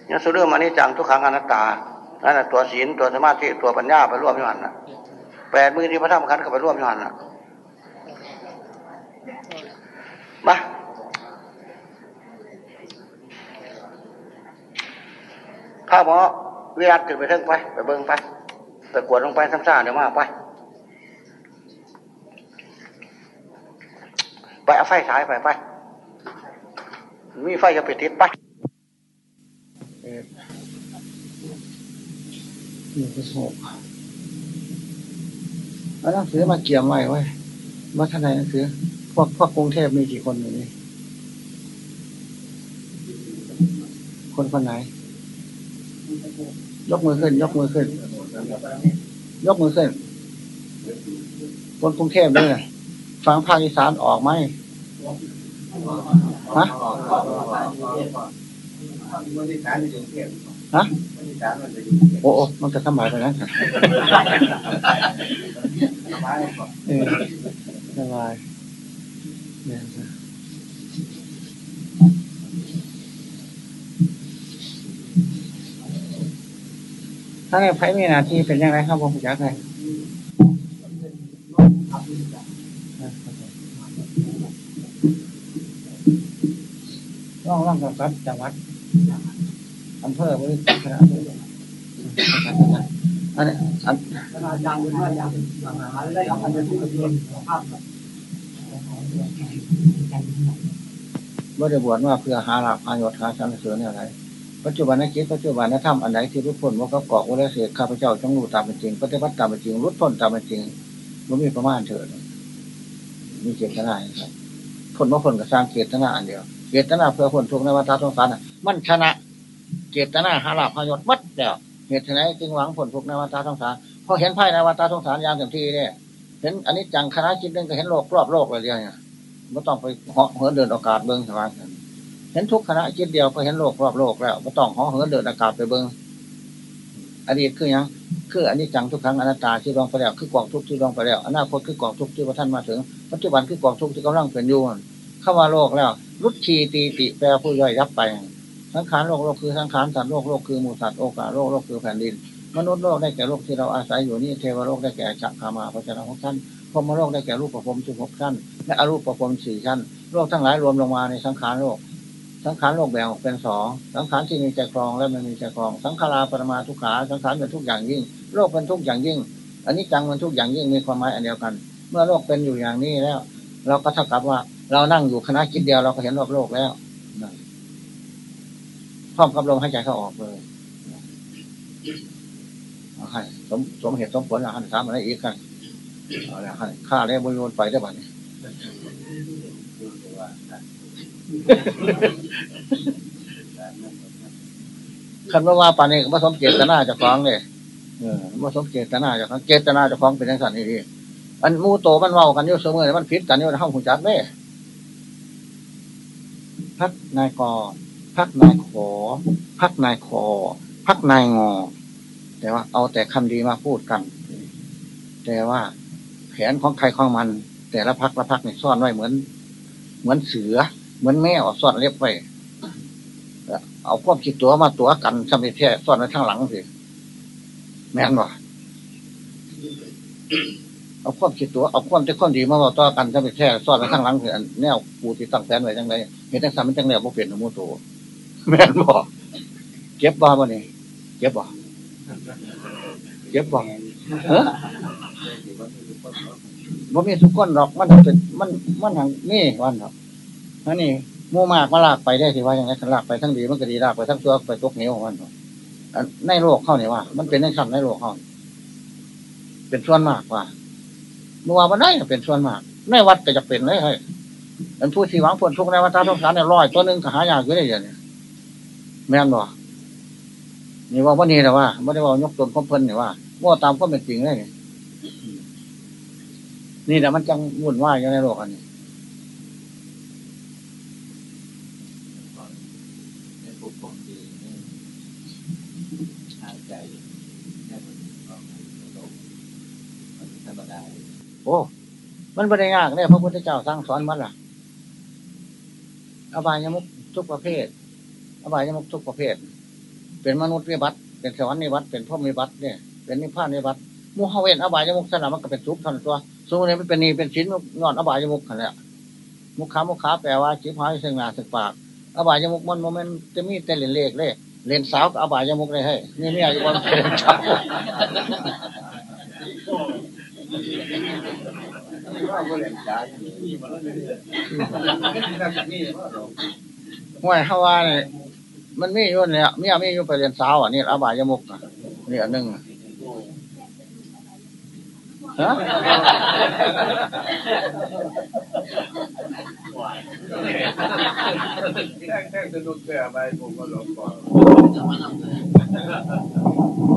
ยสุเรื่องอันนี้จังทุกครั้งอนัตตา นั่นแหะตัวศีลตัวสมาธิตัวปัญญาไปร่วมอยู่หันนะแปดมือที่พระธรรมขันธ์ก็ไปร่วมอยู่หันนะมาข้าหมอวิรัตขึ้นไปเทิงไป ไปเบิ้งไปไปกวดลงไปซ้ำซ่าเดี๋ยวมาไป ไปเอาไฟฉายไปไป มีไฟจะไปติดไป นี่ก็โศกเอาหนังสือมาเกี่ยมไว้ไว้มาท่านไหนังสือ พวกพวกกรุงเทพมีกี่คนอยู่นี่ คนคนไหน ยกมือขึ้น ยกมือขึ้น ยกมือขึ้น คนกรุงเทพด้วยฟังภาคอีสานออกไหมฮะฮะ โอ้โอ้มันจะทำหมายไปนะสบายเออสบายเนี่ยถ้าในไพ่มีนาทีเป็นยังไงครับผมอยากให้ร่องร่องกับรัฐจังหวัด อำเภอบริษัทคณะอันนี้อันว่าอย่างอะไรอันนี้ที่เรียนภาพว่าได้บวชว่าเพื่อหาหลักอายศหาสรรเสริญอะไรปัจจุบันนจิตปัจจุบันนธรรมอันไหนที่รุดพ้นว่าก็เกาะว่าได้เสียข้าพเจ้าจงรู้ตามเป็นจริงปฏิบัติตามเป็นจริงรุดพ้นตามเป็นจริงมันมีประมาณเถิดมีเจตนาครับพ้นว่าพ้นกับสร้างเจตนาอันเดียวเจตนาเพื่อพ้นทุกข์ในวัฏสงสารมันชนะ เจตนาหาลักอายศมัดแล้วเหตุไหนจึงหวังพ้นทุกในวัฏสงสารพอเห็นไพ่ในวัฏสงสารอย่างเต็มที่เนี่ยเห็นอันนี้จังคณะจิตนึงก็เห็นโลกรอบโลกเลยเนี่ยไม่ต้องไปเหาะเหินเดินอากาศเบิ้งสบายเห็นทุกคณะจิตเดียวก็เห็นโลกรอบโลกแล้วไม่ต้องเหาะเหินเดินอากาศไปเบิ้งอดีตคือยังคืออันนี้จังทุกครั้งอนัตตาที่รองไปแล้วคือกองทุกที่รองไปแล้วอนาคตคือกองทุกที่พระท่านมาถึง ปัจจุบันคือกองทุกที่กำลังเป็นอยู่เข้ามาโลกแล้วรุดชีตีติแปลผู้ย่อยยับไป สังขารโลกโลกคือสังขารสัตว์โลกโลกคือหมูสัตว์โอกาโลกโลกคือแผ่นดิน มนุษย์โลกได้แก่โลกที่เราอาศัยอยู่นี่เทวโลกได้แก่จักรามาพระเจ้าของท่านพรมโลกได้แก่รูปประพรมสิบหกชั้นและอรูปประพรมสี่ชั้นโลกทั้งหลายรวมลงมาในสังขารโลก สังขารโลกแบ่งออกเป็นสองสังขารที่มีใจครองและไม่มีใจครอง สังขาราปรมาทุกขาสังขารเป็นทุกอย่างยิ่ง โลกเป็นทุกอย่างยิ่ง อันนี้จังมันทุกอย่างยิ่งมีความหมายอันเดียวกัน เมื่อโลกเป็นอยู่อย่างนี้แล้ว เราก็เท่ากับว่า เรานั่งอยู่คณะคิดเดียวเราก็เห็นรอบโลกแล้ว พร้อมกับลมหายใจเข้าออกเลยให้สมสมเหตุสมผลอะไรถามอะไรอีกกันเอาละให้ข้าแล้วบริโภคไปได้บ้านี้คันว่าว่าปานนี้ก็ผสมเจตนาจะฟ้องเลยเออผสมเจตนาจะฟ้องเจตนาจะฟ้องเป็นอย่างสันนี่ดีอันมูโตมันเมากันอยู่เสมอมันพิษกันอยู่ในห้องหุ่นจักเด้พักนายกอ พักนายขอ พักนายคอ พักนายงอ แต่ว่าเอาแต่คำดีมาพูดกัน แต่ว่าแผนของใครของมัน แต่ละพักละพักเนี่ยซ่อนไว้เหมือน เหมือนเสือ เหมือนแมวซ่อนเล็บไว้เอาความคิดตัวมาตัวกันสำเร็จแท้ซ่อนไว้ข้างหลังสิแม่นบ่เอาความคิดตัวเอาความที่ความดีมาบอกต่อกันสำเร็จแท้ซ่อนไว้ข้างหลังสิแนวปูที่ตั้งแผนไว้จังไรเห็นจังสันมันจังแนวบ่เปลี่ยนมูโต แม่นบ่เก็บบ่บ่นี่เก็บบ่เก็บบ่เออบ่มีทุกคนหรอกมันเป็นมันมันทางนี่วันหรอกนั่นนี่มู่มากมาลากไปได้สิว่าอย่างไรลากไปทั้งดีมันก็ดีลากไปทั้งตัวไปตกเหนียวของมันในโลกเข้าเนี่ยว่า มันเป็นในขั้นในโลกเข้าเป็นส่วนมากว่าเมื่อวานวันไหนเป็นส่วนมากในวัดก็จะเป็นเลยเฮ้ยเป็นผู้ที่หวังผลทุกในวัฏสงสารเนี่ยร้อยตัวหนึ่งก็หายากอยู่ได้ยังเนี่ย แม่นบ่นี่ว่าวันนี้แต่ว่าไม่ได้ว่ายกตนข้อเพิ่นเนี่ยว่าว่าตามข้อเป็นจริงเลยนี่แต่มันจังวุ่นวายอยู่ในโลกอันนี้โอ้ มันไม่ได้ยากเนี่ยพระพุทธเจ้าสร้างสอนมันล่ะอบายมุกทุกประเภท อบายยมุกทุกประเภท เป็นมนุษย์วิบัติเป็นสวรรค์วิบัติเป็นพ่อวิบัติเนี่ยเป็นนิพพานวิบัติมูฮาเวนอบายยมุกสนามมันก็เป็นทุกข์ทันตัวสมมติมันเป็นนีเป็นชิ้นนอนอบายยมุกขนาดมุขขามุขขาแปลว่าชิพายเสียงนาสึกปาก อบายยมุกมันโมเมนต์จะมีแต่เล่นเลขเลยเล่นสาวกับอบายยมุกเลยให้นี่นี่อายุวันเป็นเช้าห่วยฮาวาเนี่ย มันมีอยู่เนี่ยมีมีอยู่ไปเรียนสาวอะนี่อบายมุกนี่อันหนึ่งฮะ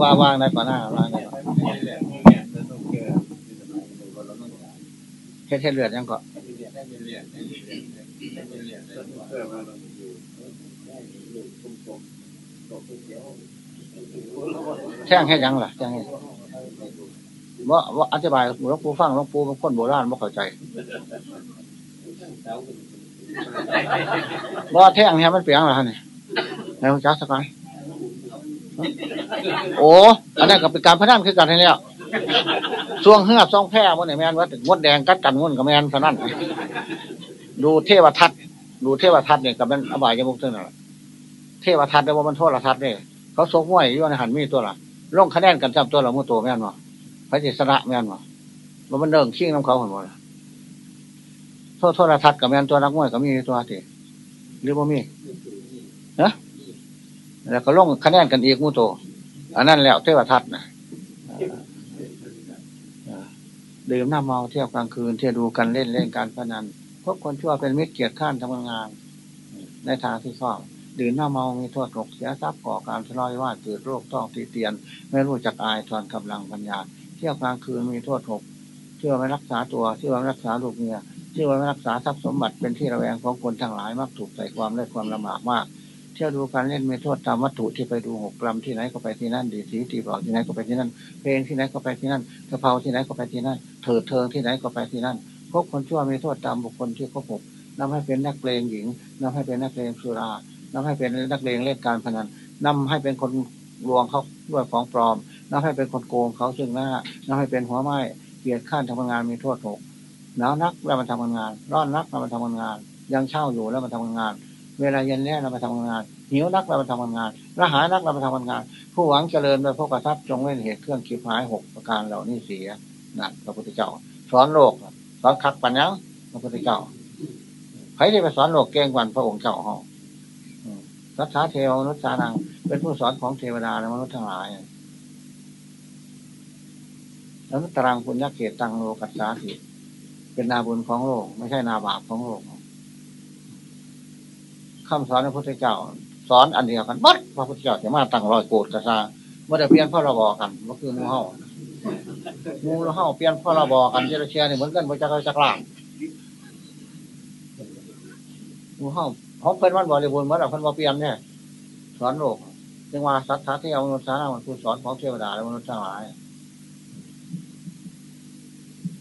ว่าวางได้ก่อนหน้าวางได้ก่อนเฮ็ดเฮ็ดเลือดยังก่อน แท่งให้ยังล่ะแท่งให้ว่าว่าอธิบายหลวงปู่ฟังหลวงปู่เป็นคนโบราณไม่เข้าใจว่าแท่งเนี่ยมันเปียนอะไรเนี่ยในหัวจักสักการโอ้อันนั้นก็เป็นการพนันคือกันทีนี้ช่วงเฮือบซ่องแพร่มันเนี่แมนว่าถึงมดแดงกัดกันงุ่นกับแมนเท่านั้นดูเทวทัตดูเทวทัตเนี่ยกับมันอบายยมุกเท่านั้น เทวทัตแต่ว่ามันโทษละทัตเนี่ยเขาโซกมวยอยู่ในหันมีตัวละลงคะแนนกันจำตัวละมุตัวแม่นวะพระเจษณะแม่นวะว่ามันเดิงชิงน้ำเขาหันหมดโทษโทษละทัตกับแม่นตัวนักมวยกับมีตัวติหรือว่ามีนะแล้วก็ลงคะแนนกันอีกมุตัวอันนั้นแล้วเทวทัตนะดื่มน้ำเมาเที่ยวกลางคืน เที่ยวดูกันเล่นเล่นการพนันพวกคนชั่วเป็นมิตรเกียรติข้านทำงาน ในทางที่ชอบ ดื่มน้ำเมามีโทษหกเสียทรัพย์ก่อการทะเลาะว่าเกิดโรคต้องตีเตียน ไม่รู้จักอายทอนกำลังปัญญา เที่ยวกลางคืนมีโทษหกเที่ยวไม่รักษาตัวเที่ยวไม่รักษาลูกเมียเที่ยวไม่รักษาทรัพย์สมบัติเป็นที่ระแวงของคนทั้งหลายมักถูกใส่ความได้ความลำบากมากเที่ยวดูการเล่นมีโทษตามวัตถุที่ไปดูหกกรัมที่ไหนก็ไปที่นั่นดีสีตีบอกที่ไหนก็ไปที่นั่น เพลงที่ไหนก็ไปที่นั่นกระเพราที่ไหนก็ไปที่นั่น เถิดเทิงที่ไหนก็ไปที่นั่นพบคนชั่วมีโทษตามบุคคลที่เขาหกนำให้เป็นนักเลงหญิงนำให้เป็นนักเลงสุรา นำให้เป็นนักเลงเล่นการพนันนำให้เป็นคนลวงเขาด้วยของปลอมนำให้เป็นคนโกงเขาซึ่งหน้านำให้เป็นหัวไม้เกียรติข้านทำงานมีโทษหกหนาวนักแล้วมันทำงาน ร้อนนักแล้วมันทำงาน ยังเช่าอยู่แล้วมันทำงาน เวลาเย็นแล้วเราไปทำงานหิวนักเราไปทำงานระหายนักเราไปทำงาน ผู้หวังเจริญโดยพวกกระทับจงเว้นเหตุเครื่องคิดหายหกประการเหล่านี้เสียนั่นพระพุทธเจ้าสอนโลกสอนคักปัญญาพระพุทธเจ้าใครที่ไปสอนโลกเก่งกว่าพระองค์เจ้าห้อง รักษาเทวนุษย์นางเป็นผู้สอนของเทวดาและมนุษย์ทั้งหลายแล้วตรังปุญญเกตตังโลกัสสาธิเป็นนาบุญของโลก ไม่ใช่นาบาปของโลกคำสอนพระพุทธเจ้า สอนอันเดียวกันมัดพระพุทธเจ้าจะมาตั้งรอยโกรธกระซาเมื่อได้เปลี่ยนพ่อระบอกันก็คือมูเฮามูเฮาเปลี่ยนพ่อระบอกันเจรเชียนี่เหมือนกันพระเจ้าจักรางมูเฮา เขาเป็นวันบริบูรณ์เมื่อไหร่คนมาเปลี่ยนเนี่ยสอนโลกจึงว่าสัตว์ที่เอามนุษย์สารามันผู้สอนของเทวดาและมนุษย์ทั้งหลาย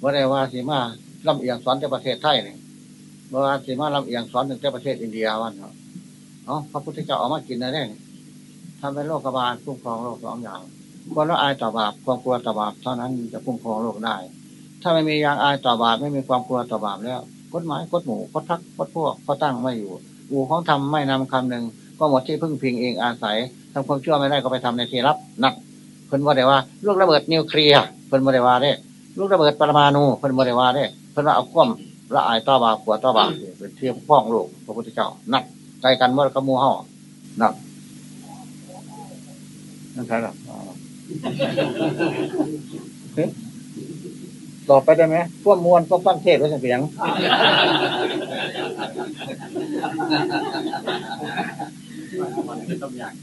ว่าได้ว่าสีมาลำเอียงสอนในประเทศไทยเนี่ยว่าสีมาลำเอียงสอนในประเทศอินเดียวันเนาะอ๋อพระพุทธเจ้าออกมากินอะไรเนี่ยทำเป็นโรคกบาลคุ้มครองโลกสองอย่างความละอายต่อบาปความกลัวต่อบาปเท่านั้นจะคุ้มครองโลกได้ ถ้าไม่มียางอายต่อบาปไม่มีความกลัวต่อบาปแล้วกฎหมายกฎหมู่กฎทักกฎพวกก็ตั้งไม่อยู่ อู่ของทำไม่นำคำหนึ่งก็หมดที่พึ่งพิงเองอาศัยทำความชั่วไม่ได้ก็ไปทำในที่รับนักเพิ่นว่าได้ว่าลูกระเบิดนิวเคลียร์เพิ่นว่ได้ว่าได้ลูกระเบิดปรมาณูเพิ่นว่ได้ว่าได้เพิ่นว่าเอาควมละอายต่อบาปขวต่อบาปเป็นเทียบพ้องโลกพระพุทธเจ้านักใจกันเมื่อกระมูห่อนักนั่นใช่หรอ ตอบไปได้ไหมพวกมวลพวกฟังเทศไว้เสียงต้องอยาก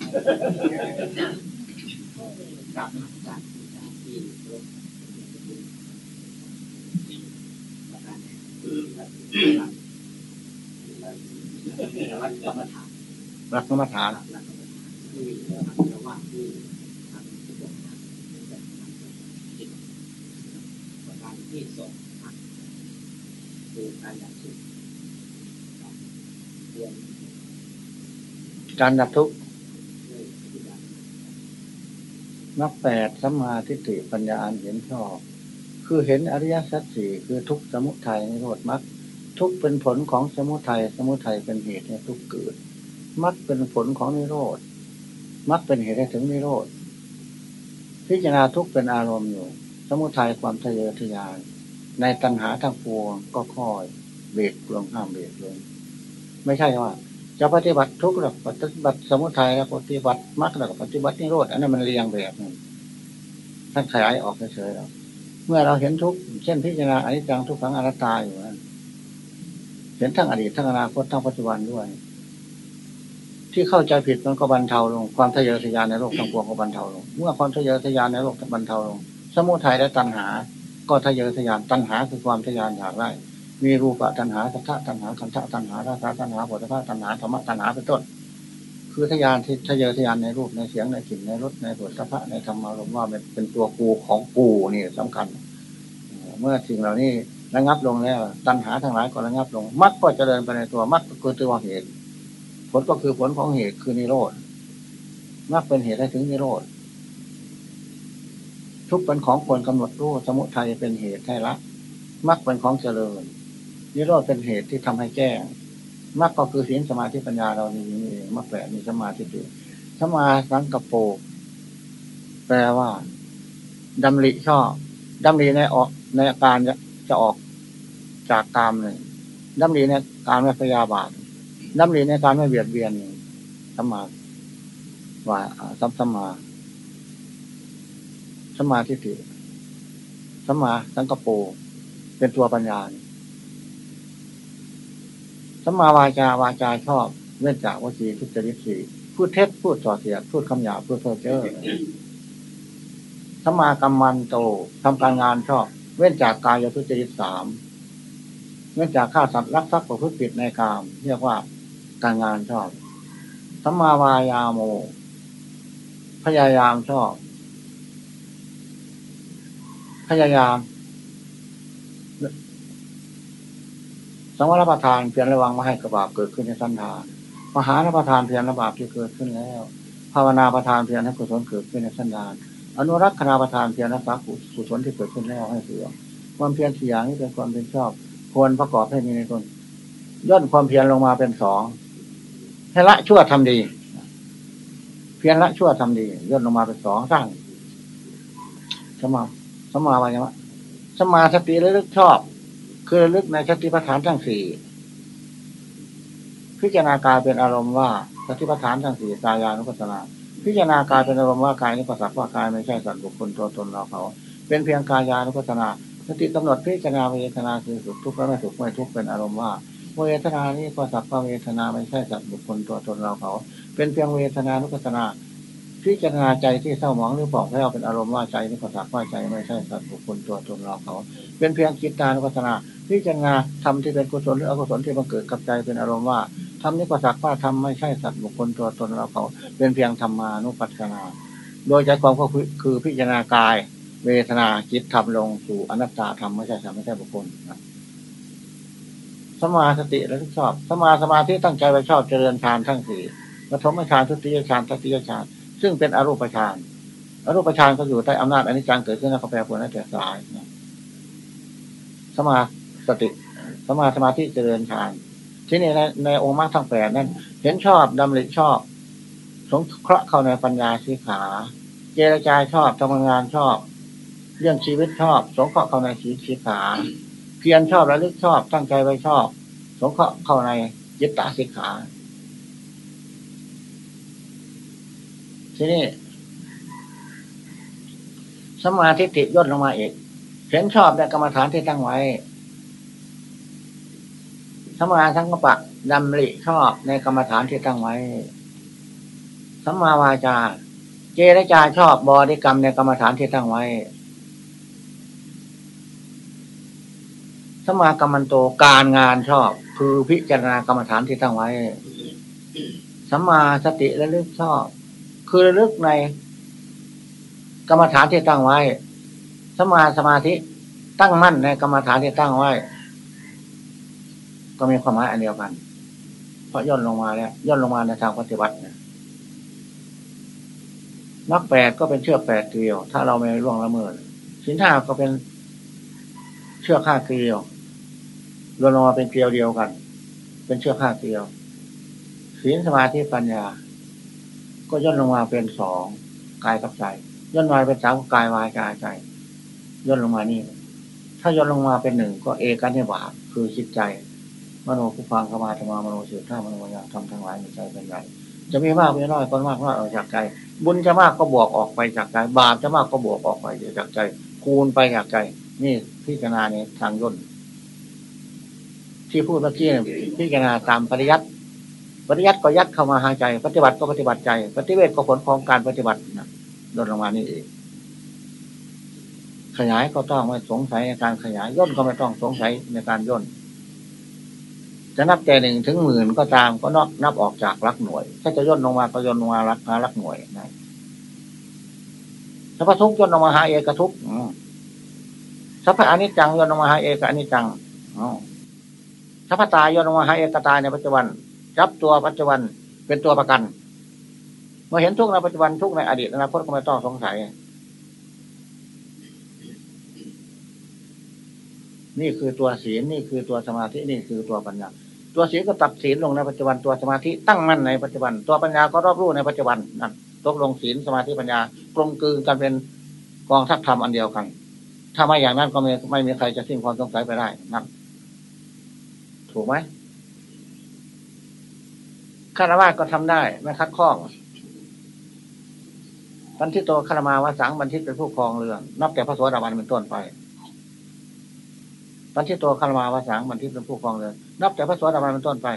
รักกรรมฐาน ที่สองคือการดับทุกข์การดับทุกข์นักแปดสัมมาทิฏฐิปัญญาอันเห็นชอบ คือเห็นอริยสัจสี่คือทุกสมุทัยในโลดมรรคทุกเป็นผลของสมุทัยสมุทัยเป็นเหตุให้ทุกเกิดมรรคเป็นผลของนิโรธมรรคเป็นเหตุให้ถึงนิโรธพิจารณาทุกเป็นอารมณ์อยู่ สมุทัยความทะเยอทะยาน ในตัณหาทั้งปวงก็ค่อยเบรกลงห้ามเบรกลงไม่ใช่ว่า จะปฏิบัติทุกข์หรือปฏิบัติสมุทัยแล้วปฏิบัติมรรคแล้วปฏิบัตินิโรธอันนั้นมันเรียงแบบนั้นท่านขยายออกเฉยๆแล้วเมื่อเราเห็นทุกข์เช่นพิจารณาอนิจจังทุกขังอนัตตาอยู่นั้นเห็นทั้งอดีตทั้งอนาคตทั้งปัจจุบันด้วย ที่เข้าใจผิดมันก็บรรเทาลง ความทะเยอทะยานในโลกทั้งปวงก็บรรเทาลง เมื่อความทะเยอทะยานในโลกบรรเทาลง สมุทัยและตัณหา ก็ทะเยอทะยานตัณหาคือความทะยานอยากได้มีรูปะตัณหาสัทธะตัณหาคันธะตัณหาราคะตัณหาผลพะตัณหาธรรมะตัณหาเป็นต้น คือทะยานที่ทะเยอทะยานในรูปในเสียงในกลิ่นในรสในผลพระในธรรมารมว่าเป็นเป็นตัวกูของกูนี่สำคัญ เมื่อสิ่งเหล่านี้ระงับลงแล้ว ตัณหาทั้งหลายก็ระงับลงมรรคก็เจริญไปในตัวมรรคก็คือตัวเหตุ ผลก็คือผลของเหตุคือนิโรธมรรคเป็นเหตุให้ถึงนิโรธ ทุกเป็นของควรกำหนดรู้สมุทัยเป็นเหตุให้ละมรรคเป็นของเจริญนิโรธเป็นเหตุที่ทำให้แจ้งมรรคก็คือศีลสมาธิปัญญาเรานี่นี่มรรคแปดมีสมาธิดีสมาสังกโปแปลว่าดำริชอบดำริในออกในการจะออกจากกามหนึ่งดำริในการไม่พยาบาทดำริในการไม่เบียดเบียนสมาว่าสัมสมา สมาธิถิสมาสังกโปเป็นตัวปัญญาสมาวาจาวาจาชอบเว้นจากวจีทุจริตสีพูดเท็จพูดส่อเสียพูดคำหยาพูดเพ้อเจ้อสมากรรมันโตทำการงานชอบ เว้นจากกายทุจริตสามเว้นจากฆ่าสัตว์รักทรัพย์ประพฤติผิดในกาม เรียกว่าการงานชอบสมาวายาโม พยายามชอบ พยายามสังวรประทานเพียรระวังไม่ให้กระบาบเกิดขึ้นในสันทานมหาประทานเพียรระบาบที่เกิดขึ้นแล้ว ภาวนาประทานเพียรให้กุศลเกิดขึ้นในสันดานอนุรักษณาประทานเพียรรักษากุศลที่เกิดขึ้นแล้วให้เสื่อมความเพียรสี่อย่างนี้เป็นความเป็นชอบควรประกอบให้มีในตนย่นความเพียรลงมาเป็นสองให้ละชั่วทำดี เพียรละชั่วทำดี ย่นลงมาเป็นสองสร้างสมา สมาวายมะสมาสติระลึกชอบ คือระลึกในสติปัฏฐานทั้งสี่พิจารณากายเป็นอารมณ์ว่าสติปัฏฐานทั้งสี่กายานุปัสสนาพิจารณากายเป็นอารมณ์ว่ากายนี้ประสักว่ากายไม่ใช่สัตว์บุคคลตัวตนเราเขา เป็นเพียงกายานุปัสสนาสติกำหนดพิจารณาเวทนาคือสุขทุกข์และไม่สุขไม่ทุกข์เป็นอารมณ์ว่าเวทนานี้ประสักว่าเวทนาไม่ใช่สัตว์บุคคลตัวตนเราเขา เป็นเพียงเวทนานุปัสสนา พิจารณาใจที่เศร้าหมองหรือผ่องแผ้วเป็นอารมณ์ว่าใจนี่ก็สักว่าใจไม่ใช่สัตว์บุคคลตัวตนเราเขา เป็นเพียงจิตตานุปัสสนาพิจารณาทำที่เป็นกุศลหรืออกุศลที่บังเกิดกับใจเป็นอารมณ์ว่าทำนี้ก็สักว่าทำไม่ใช่สัตว์บุคคลตัวตนเราเขา เป็นเพียงธรรมานุปัสสนา โดยใจความก็คือพิจารณากาย เวทนาจิตทำลงสู่อนัตตาธรรมไม่ใช่สัตว์ไม่ใช่บุคคลสมาสติและทุกชอบ สมาสมาธิตั้งใจไปชอบเจริญฌานทั้งสี่ปฐมฌานทุติยฌานตติยฌาน ซึ่งเป็นอรูปฌานอรูปฌานก็อยู่ใต้อำนาจอนิจจังเกิดขึ้นแล้วก็แปรปรวนแล้แต่สลายสมาสติสมาสมาธิเจริญฌานที่นี่ในในองค์มรรคทั้งแปดนั้น เห็นชอบดำริชอบ สงเคราะห์เข้าในปัญญาสีขา เจรจาชอบทำงานชอบ เรื่องชีวิตชอบ สงเคราะห์เข้าในสีสีขา เพียรชอบระลึกชอบตั้งใจไว้ชอบ สงเคราะห์เข้าในยิตตาสิกขา ทีนี้สมาธิติย่นลงมาอีกเห็นชอบในกรรมฐานที่ตั้งไว้ สมาสังกปะดำริชอบในกรรมฐานที่ตั้งไว้สัมมาวาจา เจรจาชอบบริกรรมในกรรมฐานที่ตั้งไว้สมากรรมันโตการงานชอบ คือพิจารณากรรมฐานที่ตั้งไว้สัมมาสติและลึกชอบ คือระลึกในกรรมฐานที่ตั้งไว้ สมาสมาธิตั้งมั่นในกรรมฐานที่ตั้งไว้ ก็มีความหมายอันเดียวกัน เพราะย่นลงมาแล้วย่นลงมาในทางปฏิบัตินนักแปดก็เป็นเชือกแปดเกลียว ถ้าเราไม่ร่วงละเมิดสินห้าก็เป็นเชือกห้าเกลียวรวมลงมาเป็นเกลียวเดียวกัน เป็นเชือกห้าเกลียวศีลสมาธิปัญญา ก็ย่นลงมาเป็นสองกายกับใจย่นมาเป็นสามกายวายกายใจย่นลงมานี่ ถ้าย่นลงมาเป็นหนึ่งก็เอกันในบาคือจิตใจมโนภูพังเขมาธรรมามโนสืบท่ามโนวิญญาณทำทั้งหลายในใจเป็นใหญ่จะมีมากมีน้อยก็มากน้อยออกจากใจ บุญจะมากก็บวกออกไปจากใจบาปจะมากก็บวกออกไปจากใจ คูณไปจากใจ นี่พิจารณาในทางย่นที่พูดเมื่อกี้พิจารณาตามปริยัติ ปฏิยัติก็ยัดเข้ามาหาใจ ปฏิบัติก็ปฏิบัติใจ ปฏิเวทก็ผลของการปฏิบัตินะลดลงมานี่เองขยายก็ต้องไม่สงสัยในการขยาย ย่นก็ไม่ต้องสงสัยในการย่น จะนับแต่หนึ่งถึงหมื่นก็ตามก็นับนับออกจากรักหน่วย ถ้าจะย่นลงมาก็ย่นลงมารักหารักหน่วยนะสัพพทุกย่นลงมาหาเอกทุกสัพพอนิจจังย่นลงมาหาเอกอนิจจังสัพพตายย่นลงมาหาเอกตายในปัจจุบัน จับตัวปัจจุบันเป็นตัวประกัน เมื่อเห็นทุกในปัจจุบันทุกในอดีตอนาคตก็ไม่ต้องสงสัย นี่คือตัวศีลนี่คือตัวสมาธินี่คือตัวปัญญาตัวศีลก็ตัดศีลลงในปัจจุบันตัวสมาธิตั้งมั่นในปัจจุบัน ตัวปัญญาก็รอบรู้ในปัจจุบันนั่นตกลงศีลสมาธิปัญญากลมกลืนกันเป็นกองทัพธรรมอันเดียวกัน ถ้าไม่อย่างนั้นก็ไม่ไม่มีใครจะสิ้นความสงสัยไปได้นั่นถูกไหม ฆราวาสก็ทำได้ไม่คัดข้องบันทิโตฆรมาวาสังบันทิตเป็นผู้ครองเรือนนับแต่พระสวัสดิบาลเป็นต้นไปบันทิโตฆรมาวาสังบันทิตเป็นผู้ครองเรือนนับแต่พระสวัสดิบาลเป็นต้นไป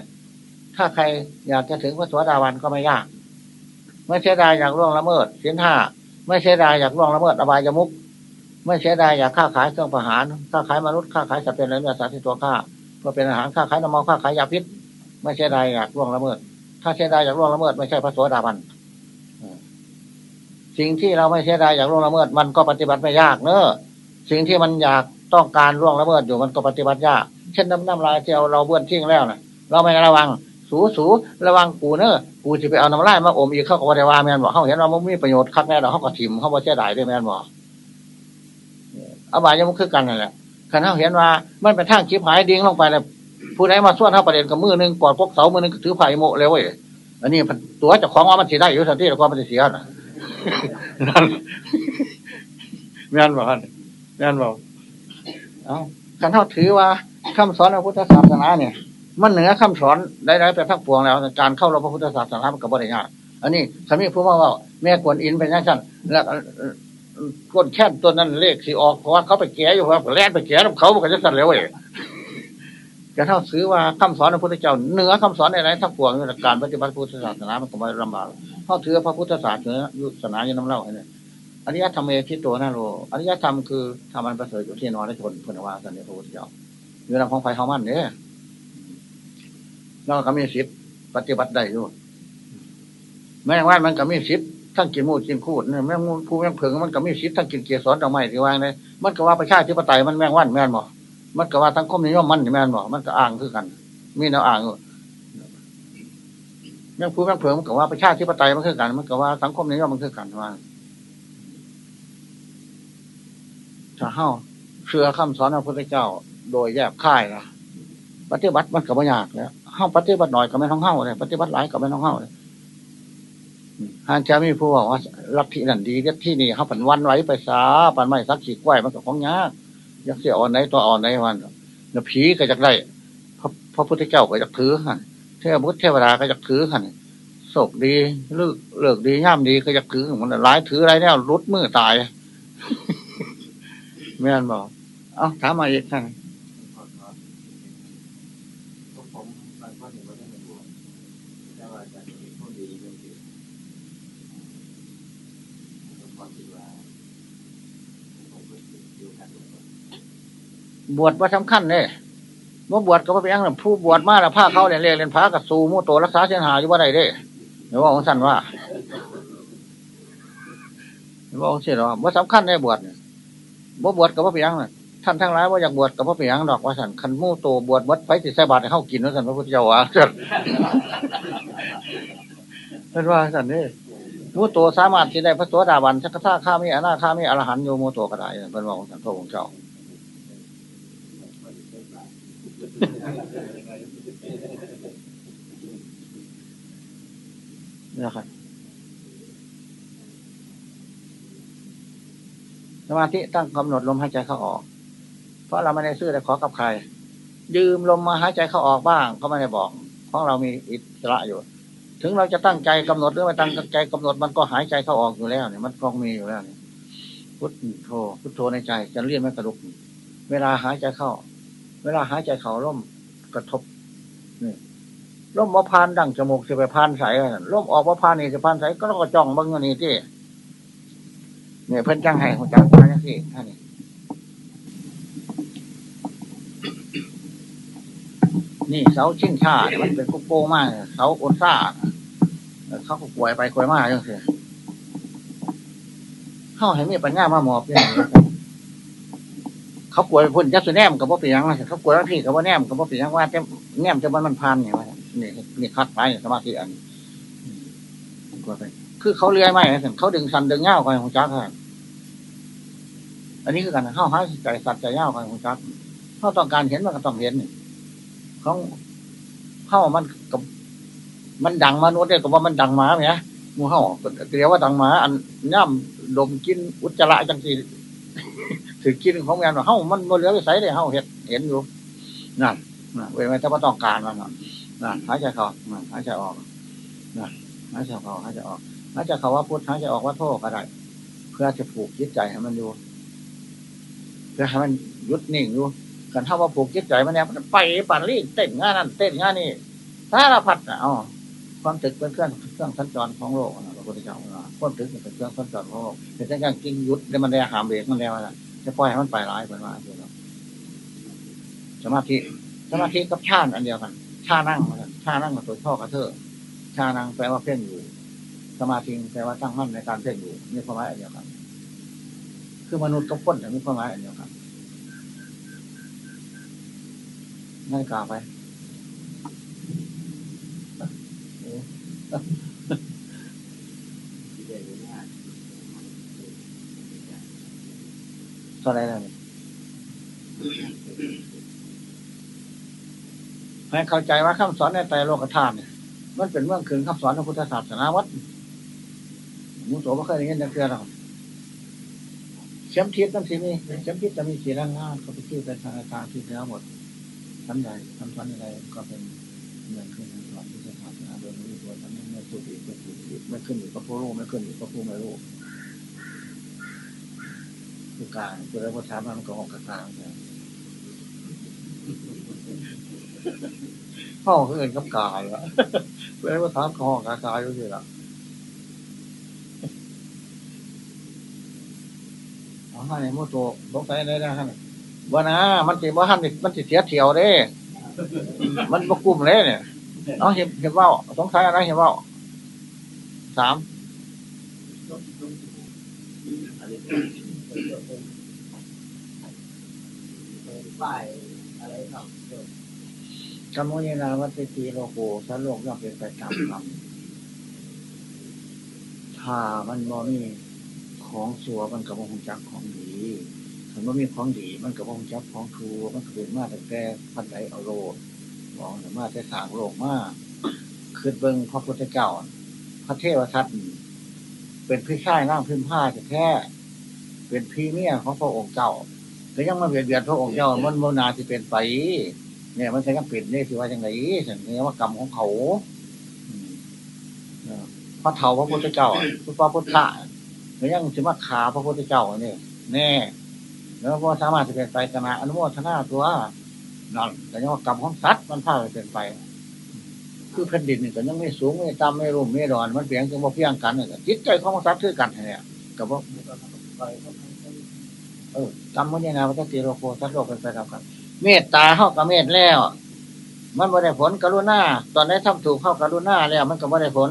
ถ้าใครอยากจะถึงพระสวัสดิบาลก็ไม่ยาก ไม่เสียดายอยากล่วงละเมิดเสียนห้าไม่เสียดายอยากล่วงละเมิดอบายมุกไม่เสียดายอยากค้าขายเครื่องประหารค้าขายมนุษย์ค้าขายสัตว์เป็นอะไรเนื้อสัตว์ที่ตัวค้าเพื่อเป็นอาหารค้าขายน้ำมันค้าขายยาพิษ ไม่เสียดายอยากล่วงละเมิด ถ้าเสียดายอยากล่วงละเมิดไม่ใช่พระโสดาบันสิ่งที่เราไม่เสียดายอยากล่วงละเมิดมันก็ปฏิบัติไม่ยากเนอะสิ่งที่มันอยากต้องการล่วงละเมิดอยู่มันก็ปฏิบัติยาก เช่นน้ำน้ำลายที่เราเราเบื้อนทิ้งแล้วนะเราไม่ระวัง สูสูระวังกูเนอะกูจะไปเอาน้ำลายมาอมอีกเข้ากับวัดวาแมนบอกเขาเห็นเราไม่มีประโยชน์คักแน่เราเขาก็ถิ่มเขาบอกเสียดายด้วยแมนบอกอบายยังมันคือกันนั่นแหละขันเขาเห็นว่า มันเป็นทางคิบหายดิ้งลงไปแล้ว ผู้ใดมาส่วนเท่าประเด็นกับมือหนึ่งกอดพวกเสามือหนึ่งถือไผ่โมเลยเว้ยอันนี้ตัวจะของว่ามันเสียได้อยู่สันติแต่ความมันจะเสียนะนั่นแม่นบอกแม่นบอกเอาขันเท่าถือว่าคำสอนพระพุทธศาสนาเนี่ย มันเหนือคำสอนได้ๆแต่ทั้งปวงแล้วการเข้าเราพระพุทธศาสนามันกับบริญาอันนี้สามีพูดว่าแม่กวนอินเป็นยังไงแล้วก้นแค่ตัวนั้นเลขสีออกเพราะว่าเขาไปแก่อยู่ครับแล่นไปแก่เขาบอกจะสั่นแล้วเว้ย จะเท่าซื้อว่าคำสอนพระพุทธเจ้าเหนือคำสอนในไรทั้งปวงการปฏิบัติพุทธศาสนามันก็ไม่ลำบากเขาถือพระพุทธศาสนายุศาสนาอยู่น้ำเล่าเนี่ยอริยธรรมเอที่ตัวนั่นโลอริยธรรมคือทำมันประเสริฐอยู่ที่นอนและชนพนวาสันนิพพุทธเจ้าอยู่ในของไฟเขามันเนี่ยเราก็มีสิทธิ์ปฏิบัติได้อยู่แม้ว่ามันก็มีสิทธิ์ทั้งกินมูดกินคูดเนี่ยแม่งผู้แม่งเพิงมันก็มีสิทธิ์ทั้งกินเกียร์สอนดอกไม้ที่วางเลยมันก็ว่าประชาธิปไตยมันแม่งว่านแม่นบอ มันก็ว่าทั้งคมนิยมมันแม่นบอกมันก็อ่างคือกัน มีแนวอ่างแม่งผู้แม่งเพิงมันก็ว่าประชาธิปไตยมันคือกัน มันก็ว่าสังคมนิยมมันคือกันว่าถ้าเฮ้าเชื่อคำสอนของพระพุทธเจ้า โดยแยบค่ายนะปฏิบัติมันก็ไม่ยากแล้วเฮ้าปฏิบัติหน่อยก็ไม่ต้องเฮ้าเลยปฏิบัติหลายก็ไม่ต้องเฮ้าเลยหานจะมีผู้บอกว่าลัทธินั่นดีลัทธินี่เขาผันวันไว้ไปซาปันไม่สักขีดไหวมันก็ของยาก ยักเสียอ่อนไหนตัวอ่อนไหนวันแล้วผีก็จะได้พระพระพุทธเจ้าก็จะถือหันเทพบุตรเทวดาก็จะถือหันโศกดีเลิกเลิกดีย่ามดีก็จะถือมันร้ายถืออะไรเนี่ยรุดมือตายแม่นบอก เอ้าถามมาอีกท่าน บวชว่าสำคัญเนี่ยเมื่อบวชก็ไม่เป็นอย่างผู้บวชมาแล้วผ้าเขาเรียนเรียนเรียนพระกับสูมูโตรักษาเส้นหาอยู่ว่าใดเด้เดี๋ยวว่าของสันว่าเดี๋ยวว่าของเสียหรอว่าสำคัญในบวชเนี่ยบ่บวชก็ไม่เป็นอย่างท่านทั้งหลายว่าอยากบวชก็ไม่เป็นอย่างดอกว่าสันคันมูโตบวชวัดไฟติดใส่บาตรให้เข้ากินว่าสันพระพุทธเจ้าว่าเป็นว่าสันนี่มูโตสามารถที่ได้พระสวสดาบันสักท่าข้ามีอนาข้ามีอรหันโยมูโตก็ได้เป็นว่าของสันพระองค์เจ้า นะครับสมาธิตั้งกำหนดลมหายใจเข้าออก เพราะเราไม่ได้ซื้อแต่ขอกับใคร ยืมลมมาหายใจเข้าออกบ้างก็ไม่ได้บอกเพราะเรามีอิสระอยู่ ถึงเราจะตั้งใจกำหนดหรือไม่ตั้งใจกำหนดมันก็หายใจเข้าออกอยู่แล้วเนี่ยมันกองมีอยู่แล้วเนี่ยพุทโธพุทโธในใจจะเรียนไม่กระดุก เวลาหายใจเข้า เวลาหายใจเข้าร่มกระทบนี่ร่มว่าพานดังจมูกจะไปพานใสร่มออกว่าพานนี่จะพานใสก็ต้องจ้องบ้างนี่ที่เนี่ยเพิ่นจ้างให้ของจ้างมาอย่างที่ท่านนี่นี่เสาชิงชาเนี่ยมันเป็นกุ๊กโก้มากเสาโอนซ่าเขาก็ป่วยไปป่วยมากจังสิเข้าให้มีปัญญามาหมอบเนี่ย เขาป่วพุ่นยัสุแนมกับว่าปียังเขาป่วยทั้งที่กับว่าแนมกับว่าปียังว่าจะแนมจะมันมันพันเนี่ยว่านี่นี่คัดไปสมาธิอันกลัวไปคือเขาเลื้อยไม่เขาดึงสันดึงเง่าไปของจักรอันนี้คือการเข้าหาใจสัตว์ใจเง่าไปของจักรเขาต้องการเห็นมันก็ต้องเห็นของเข้ามันกับมันดังมนุษย์เนี่ยก็ว่ามันดังหมาเนี่ยมูเข้าเรียกว่าดังหมา อันย่ำดมกินอุจจาระจังสี ถือกินของแมวเข้ามันโมเหลือไปใส่เลยเข้าเห็นเห็นอยู่นั่นเว้ยไม่ถ้าต้องการมันนั่นหายใจเข้าหายใจออกนั่นหายใจเข้าหายใจออกหายใจเข้าว่าพุทธหายใจออกว่าโทษก็ได้เพื่อจะผูกจิตใจให้มันอยู่เพื่อให้มันยุดนิ่งอยู่กันถ้าว่าผูกจิตใจมันเนี่ยมันไปปั่นรีเต้นงานนั่นเต้นงานนี่สาเราพัดอ๋อความตึกเป็นเครื่องเครื่องสัญจรของโลกนะพระพุทธเจ้าความตึกเป็นเครื่องสัญจรของโลกเป็นแค่การกินยุดได้มันได้หามเบรกมันแล้วนะ จะปล่อยให้มันไปร้ายไปมาคือเราสมาธิสมาธิกับชาติอันเดียวกันชานั่งชานั่งกับตัวช่อกระเทอชานั่งแปลว่าเพ่งอยู่ สมาธิแปลว่าตั้งมั่นในการเพ่งอยู่นี่ความหมายอันเดียวกัน คือมนุษย์กับคนมีความหมายอันเดียวกันง่ายกาไป ตอนไรแล้วนี่ให้เข้าใจว่าคำสอนในไตรโลกธาตุเนี่ยมันเป็นเมื่อคืนคำสอนของพุทธศาสนาวัดมุโสไม่เคยได้ยินเรื่องหรอกเข็มทิศตั้งสีนี้เข็มทิศจะมีสีร่างงานเขาไปชื่อเป็นทางการที่แล้วหมดทั้งใหญ่ทั้งสอนอะไรก็เป็นเมื่อคืนคำสอนพุทธศาสนาโดยไม่รู้ตัวทั้งนั้นไม่สุดอีกไม่สุดอีกไม่ขึ้นอยู่กับผู้รู้ไม่ขึ้นอยู่กับผู้ไม่รู้ คือกลางคือแล้วพอถามมันก็ออกกลางใช่ห้องคือเงินกับกายอะเวลาถามก็ห้องกากายก็คือละเอาให้โมโตสงสัยได้ได้วฮะว่านะมันติว่าหันมันติเสียเทียวเด้ มันบกุ่มเลยเนี่ยเอาเห็นเห็นว่าสงสัยอะไรเห็นว่าสาม ป้ายอะไรครับกรรมวินาวัตติโลโกสโลกย่อมเป็นไปตามกรรมถ้ามันบ่มีของสัวมันกับวงจักของดีถ้ามันมีของดีมันกับวงจักของทูมันเกิดมาแตั้งแต่พันไหเอาโลกมองแต่มาแต่สางโลกมาคือเบิ้งพระพุทธเจ้า พระเทวทัตเป็นพี่ชายนั่งพิมพ์ผ้าแท้ เป็นพี่เมียของพระองค์เจ้าแต่ยังมาเบียดเบียนพระองค์เจ้ามันโมนาที่เป็นไป เนี่ยมันจะยังปิดเนี่ยที่ว่าอย่างไรสันนี้ว่ากรรมของเขาพระเถาพระพุทธเจ้าพระพุทธะหรือยังจะมาขาพระพุทธเจ้าเนี่ยแน่แล้วพอสามารถจะเป็นไปกนะอนุโมทนาตัวนั่นแต่ยังว่ากรรมของสัตว์มันพาไปเป็นไป คือแผ่นดินนี่ก็ยังไม่สูงไม่ต่ำไม่รุ่มไม่ดอน มันเพียงจะว่าเพียงกันเนี่ยจิตใจของสัตว์คือกันเนี่ยกับว่า เออกรรมมันยังไงวัตติโลโกสัตว์โลกเป็นไปตามกันเมตตาเข้ากับเมตแล้ว มันไม่ได้ผลกรุณาตอนนี้ทำถูกเข้ากรุณาแล้ว มันก็ไม่ได้ผล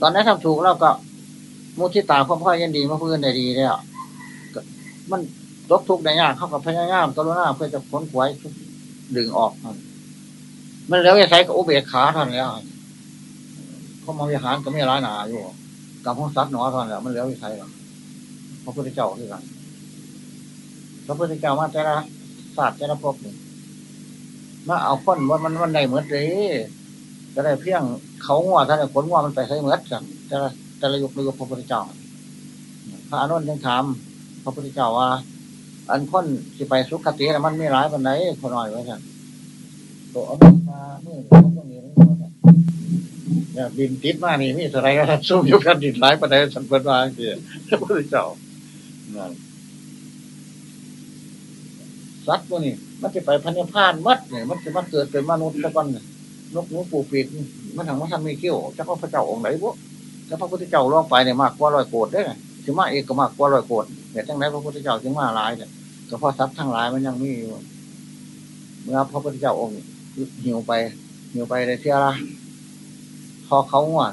ตอนนี้ทำถูกแล้วก็มุทิตาความพ่อยันดีมาเพื่อนได้ดีแล้วมันลบทุกข์ได้ยากเข้ากับพยายามกรุณาเพื่อจะพ้นขวายดึงออกมันแล้วจะใช้กับอุเบกขาท่านแล้วเขามาวิหารก็ไม่ร้ายหนาอยู่ กับห้องซัดหนอท่านแล้มันแล้วจะใช้หรอพระพุทธเจ้าคือกันพระพุทธเจ้ามาแต่ละศาสตร์แต่ละภพนี่มาเอาพ้นว่ามันมันได้เหมือนเลยจะได้เพียงเขางัวท่านผลงัวมันไปใช้เหมือนกันแต่ละแต่ละยุคละยุคพระพุทธเจ้า พระอนุนยังถามพระพุทธเจ้าว่า อันพ้นสิไปสุขติแล้วมันไม่ร้ายปันไหนพอหน่อยไว้ท่านตัวอเมริกาเมื่อตรงนี้เนี่ย บินติดมานี่มีอะไรก็สู้ยู่กันดินร้ายปันไหนสันเปิดมาเกี่ยพระพุทธเจ้าสัตว์พวกนี้มันจะไปพันธุ์พานมัดเนี่ยมันจะมาเกิดเป็นมนุษย์ตะกอนนกหนูปูปีกมันทางว่าท่านไม่เขี้ยวเจ้าพระเจ้าองค์ไหนพวกเจ้าพระพุทธเจ้าล่องไปเนี่ยมากกว่ารอยโกดได้ถึงมาเอกก็มากกว่ารอยโกดแต่ยทั้งไหนพระพุทธเจ้าจึงมาหลายเนี่ยก็เพราะทรัพย์ทั้งหลายมันยังมีอยู่เมื่อพระพุทธเจ้าองค์หิวไปหิวไปในเที่ยละ พอเขาง่วง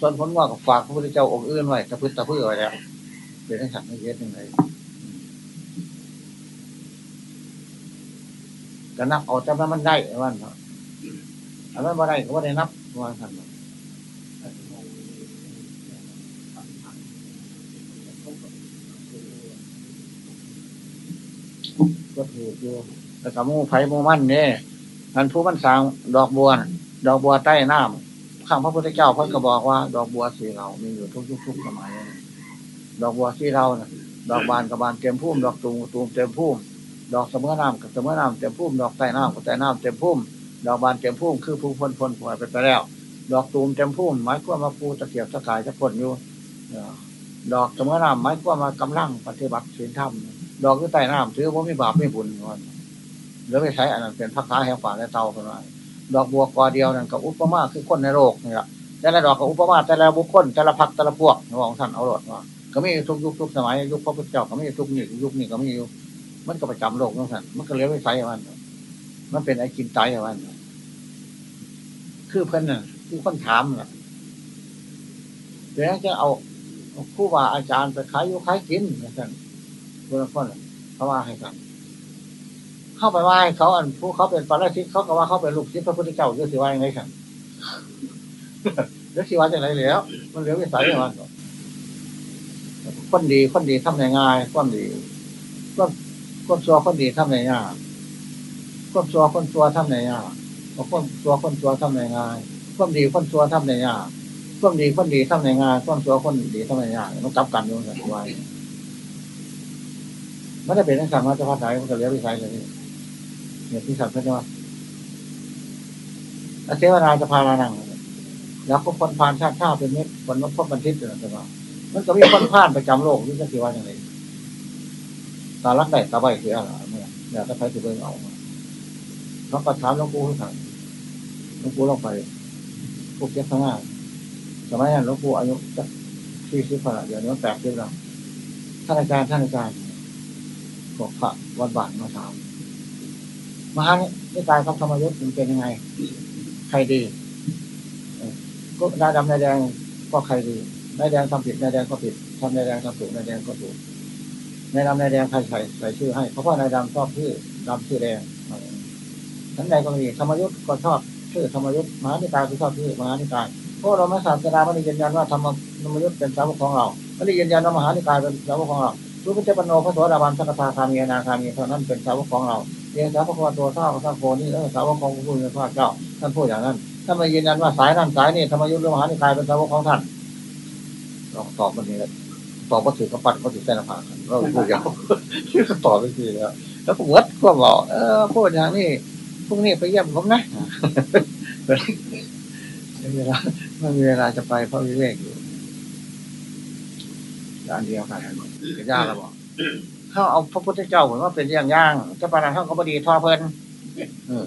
ส่วนผลว่ากับฝากพระพุทธเจ้าองค์อื่นไว้ตะพื้นตะพื้นไว้แล้วเป็นทั้งสั่งไม่เยอะยังไงก็นับเอาจำนั้นมันได้วันเถอะอันนั้นมาได้ก็ว่าได้นับวันทันก็ถืออยู่แล้วก็มูไผ่มูมันเนี่ยอันผู้มันสางดอกบัว ดอกบัวใต้น้ำ ข้างพระพุทธเจ้าพระก็บอกว่า ดอกบัวสีเรามีอยู่ทุกยุคทุกสมัย ดอกบัวสีเรานะดอกบานกับบานเต็มพุ่มดอกตูมตูมเต็มพุ่มดอกเสมอน้ำกับเสมอน้ำเต็มพุ่มดอกใต้น้ำกับใต้น้ำเต็มพุ่มดอกบานเต็มพุ่มคือผู้พ้นพ้นผยไปไปแล้ว ดอกตูมเต็มพุ่มหมายความว่าผู้ตะเกียบตะกายจะพ้นอยู่ดอกเสมอน้ำหมายความว่ากำลังปฏิบัติศีลธรรมดอกที่ใต้น้ำถือว่าไม่บาปไม่บุญวันแล้วไปใช้อันนั้นเป็นพักค้าแห่งฝ่าและเตาเป็นไร ดอกบัวกอเดียวนั่นกับอุปมาคือคนในโลกนี่แหละแต่ละดอกกับอุปมาแต่ละบุคคลแต่ละพักแต่ละพวกของท่านเอาหลดว่าก็ไม่ทุกยุคทุกสมัยยุคพระพุทธเจ้าก็ไม่ทุกนี่ยุคนี้ก็ไม่อยู่มันก็ประจำโลกของท่านมันก็เลี้ยวไปใช้มันมันเป็นไอ้กินไตมันคือเพื่อนน่ะคือคนถามน่ะเดี๋ยวจะเอาผู้ว่าอาจารย์ไปขายยุขายกินนะท่านคนละคนเขาว่าให้กัน เข้าไปไหว้เขาอันผู้เขาเป็นปาราชิกเขาก็ว่าเขาเป็นลูกศิษย์พระพุทธเจ้าเรื่องสิว่ายังไงกันเรื่องสิว่าจะไรแล้ว มันเหลือวิสัยมันคนดีคนดีทำง่ายความดีความความชัวคนดีทำง่ายความชัวคนชัวทำง่ายความชัวคนชัวทำง่ายความดีคนชัวทำง่ายความดีคนดีทำง่ายความชัวคนดีทำง่ายมันกลับกันอยู่กันไว้ไม่ได้เป็นนักสังมาจะพัฒนามันก็เหลือวิสัยเลย เนี่ยที่สัมเพชรว่าอาเทวนาจะพารานังแล้วก็คนพานชาติชาติเป็นเม็ดคนนกพบบันทิตอยู่นะจ๊ะมันก็มีคนพานประจำโลกนี่จะคิดว่าอย่างไรตาลักได้ตาใบเสียหรอเนี่ยอยากจะไปถือเบิ่งเอาเขาก็ถามหลวงปู่ให้ถามหลวงปู่ลงไปพวกเก็บข้างหน้าสมัยนั้นหลวงปู่อายุจะที่สิบขนาดเดียวนี้แปดสิบแล้วท่านอาจารย์ท่านอาจารย์บอกพระวัดบ้านมาถาม มหานิกายของธรรมยุทธ์มันเป็นยังไง ใครดีก็นายดำนายแดงก็ใครดีนายแดงทำผิดนายแดงก็ผิดทำนายแดงทำถูกนายแดงก็ถูกนายดำนายแดงใครใส่ใส่ชื่อให้ เพราะว่านายดำชอบชื่อดำชื่อแดงนั้นใดก็มีธรรมยุทธ์ก็ชอบชื่อธรรมยุทธ์มหานิกายก็ชอบชื่อมหานิกายเพราะเราไม่ศาสนาไม่ได้ยืนยันว่าธรรมธรรมยุทธ์เป็นสาวกของเราไม่ได้ยืนยันว่ามหานิกายเป็นสาวกของเรารู้พระเจ้าปโนพระโสดาบันสักทาคามีนาคามีเท่านั้นเป็นสาวกของเรา เรียนสาวกของตัวเท่าสาวโคนี่เออสาวกของพระพุทธเจ้าท่านพูดอย่างนั้นถ้าไม่ยืนยันว่าสายนั้นสายนี้ธรรมยุทธ์หรือมหานิกายเป็นสาวกของท่านเราตอบมันนี้ตอบว่าถือกระปัดก็ถือเส้นผ่าเราพูดยาวตอบไปทีแล้วแล้วผมวัดก็บอกเออพูดอย่างนี้พรุ่งนี้ไปเยี่ยมผมนะไม่มีเวลาไม่มีเวลาจะไปเพราะวิเวกอยู่ด้านเดียวกันก็ยากแล้วบอก เขาเอาพระพุทธเจ้าเหมือนว่าเป็นอย่างย่างเจ้าปานาเขาก็บดีทอเพลินเออ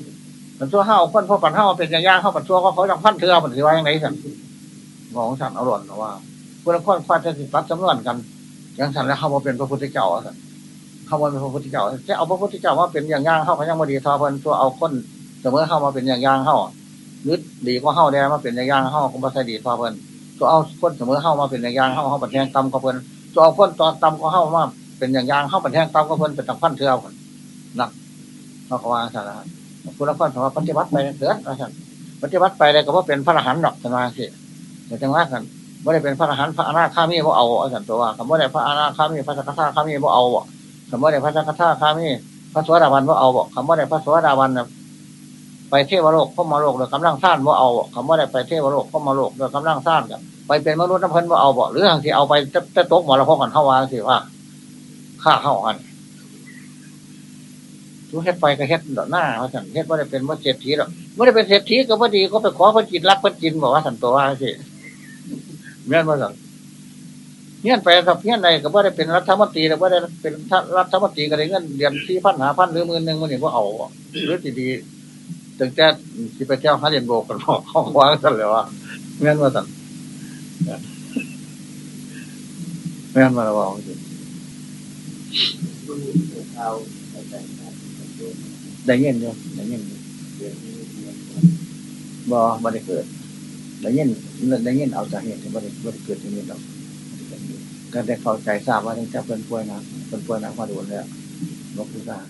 มันชั่วห้าคนพอปันห้าเป็นอย่างย่างเขาปันชั่วก็เขาจะพันเทือปันถือว่าอย่างไรสั่นมองสั่นอาหล่นว่าคนละคนควาจะติดตัดจำนวนกันอย่างสั่นแล้วเข้ามาเป็นพระพุทธเจ้าสั่นเข้ามาเป็นพระพุทธเจ้าจะเอาพระพุทธเจ้าว่าเป็นอย่างย่างเข้าเขายังบดีทอเพลินชั่วเอาคนเสมอเข้ามาเป็นอย่างย่างเข้านึดดีกว่าเข้าแดงมาเป็นอย่างย่างเข้าคงมาใส่ดีทอเพลินตัวเอาคนเสมอเข้ามาเป็นอย่างย่างเข้าเข้าปันแทงตำก็เพลินตัวเอาคนตอนตำก็เข้ามา เป็นอย่างยางเข้าปันแทงตำก็เพลินเป็นตังพันเทือคนหนักเขาก็ว่าสั่นละคุณละคนสำหรับปฏิบัติไปเดือดนะสั่นปฏิบัติไปเลยก็ว่าเป็นพระอรหันต์ดอกสมาสิแต่จังว่ากันไม่ได้เป็นพระอรหันต์พระอนาคามีบ่เอาอาจารย์ตัวว่าคำว่าได้พระอนาคามีพระสักขะคามีบ่เอาบ่คำว่าได้พระสักขะคามีพระสวัสดิวันบ่เอาบ่คำว่าได้พระสวัสดิวันไปเทวโลกพ่อมาโลกโดยกำลังสร้างบ่เอาคำว่าได้ไปเทวโลกพ่อมาโลกโดยกำลังสร้างกันไปเป็นมนุษย์น้ำพันบ่เอาบ่หรือทางที่เอาไปจะตกหมอละพอกันเข้าวางสิว่า ฆ่าเข้าอันทุเฮ็ดไปก็เฮ็ดดอกหน้าว่าสันเฮ็ดว่าได้เป็นว่าเศรษฐีหรอกไม่ได้เป็นเศรษฐีก็พอดีก็ไปขอพระจิตรักพระจินบอกว่าสันตัวว่าสิเงี้ยว่าสันเงี้ยไปกับเงี้ยใดก็ว่าได้เป็นรัฐมนตรีหรือว่าได้เป็นรัฐมนตรีก็ได้เงินเดือนสี่พันหาพันหรือหมื่นหนึ่งมันนี่ก็เอาหรือดีๆถึงแค่ที่ไปเจ้าฮัเรียนโบกันบอกห้องว่างสันเลยว่าเงี้ยว่าสันเงี้ยมาแล้วว่าสิเอา ได้เงินอยู่ได้เงินบ่บ่ได้เกิดได้เงินได้เงินเอาจาเหตุบ่ได้บ่ได้เกิดที่นี่เรอกก็ได้เข้าใจทราบว่าท่านเจ้าเป็นป่วยนะเป็นป่วยนะมาโดนแล้วบ่คือทราบ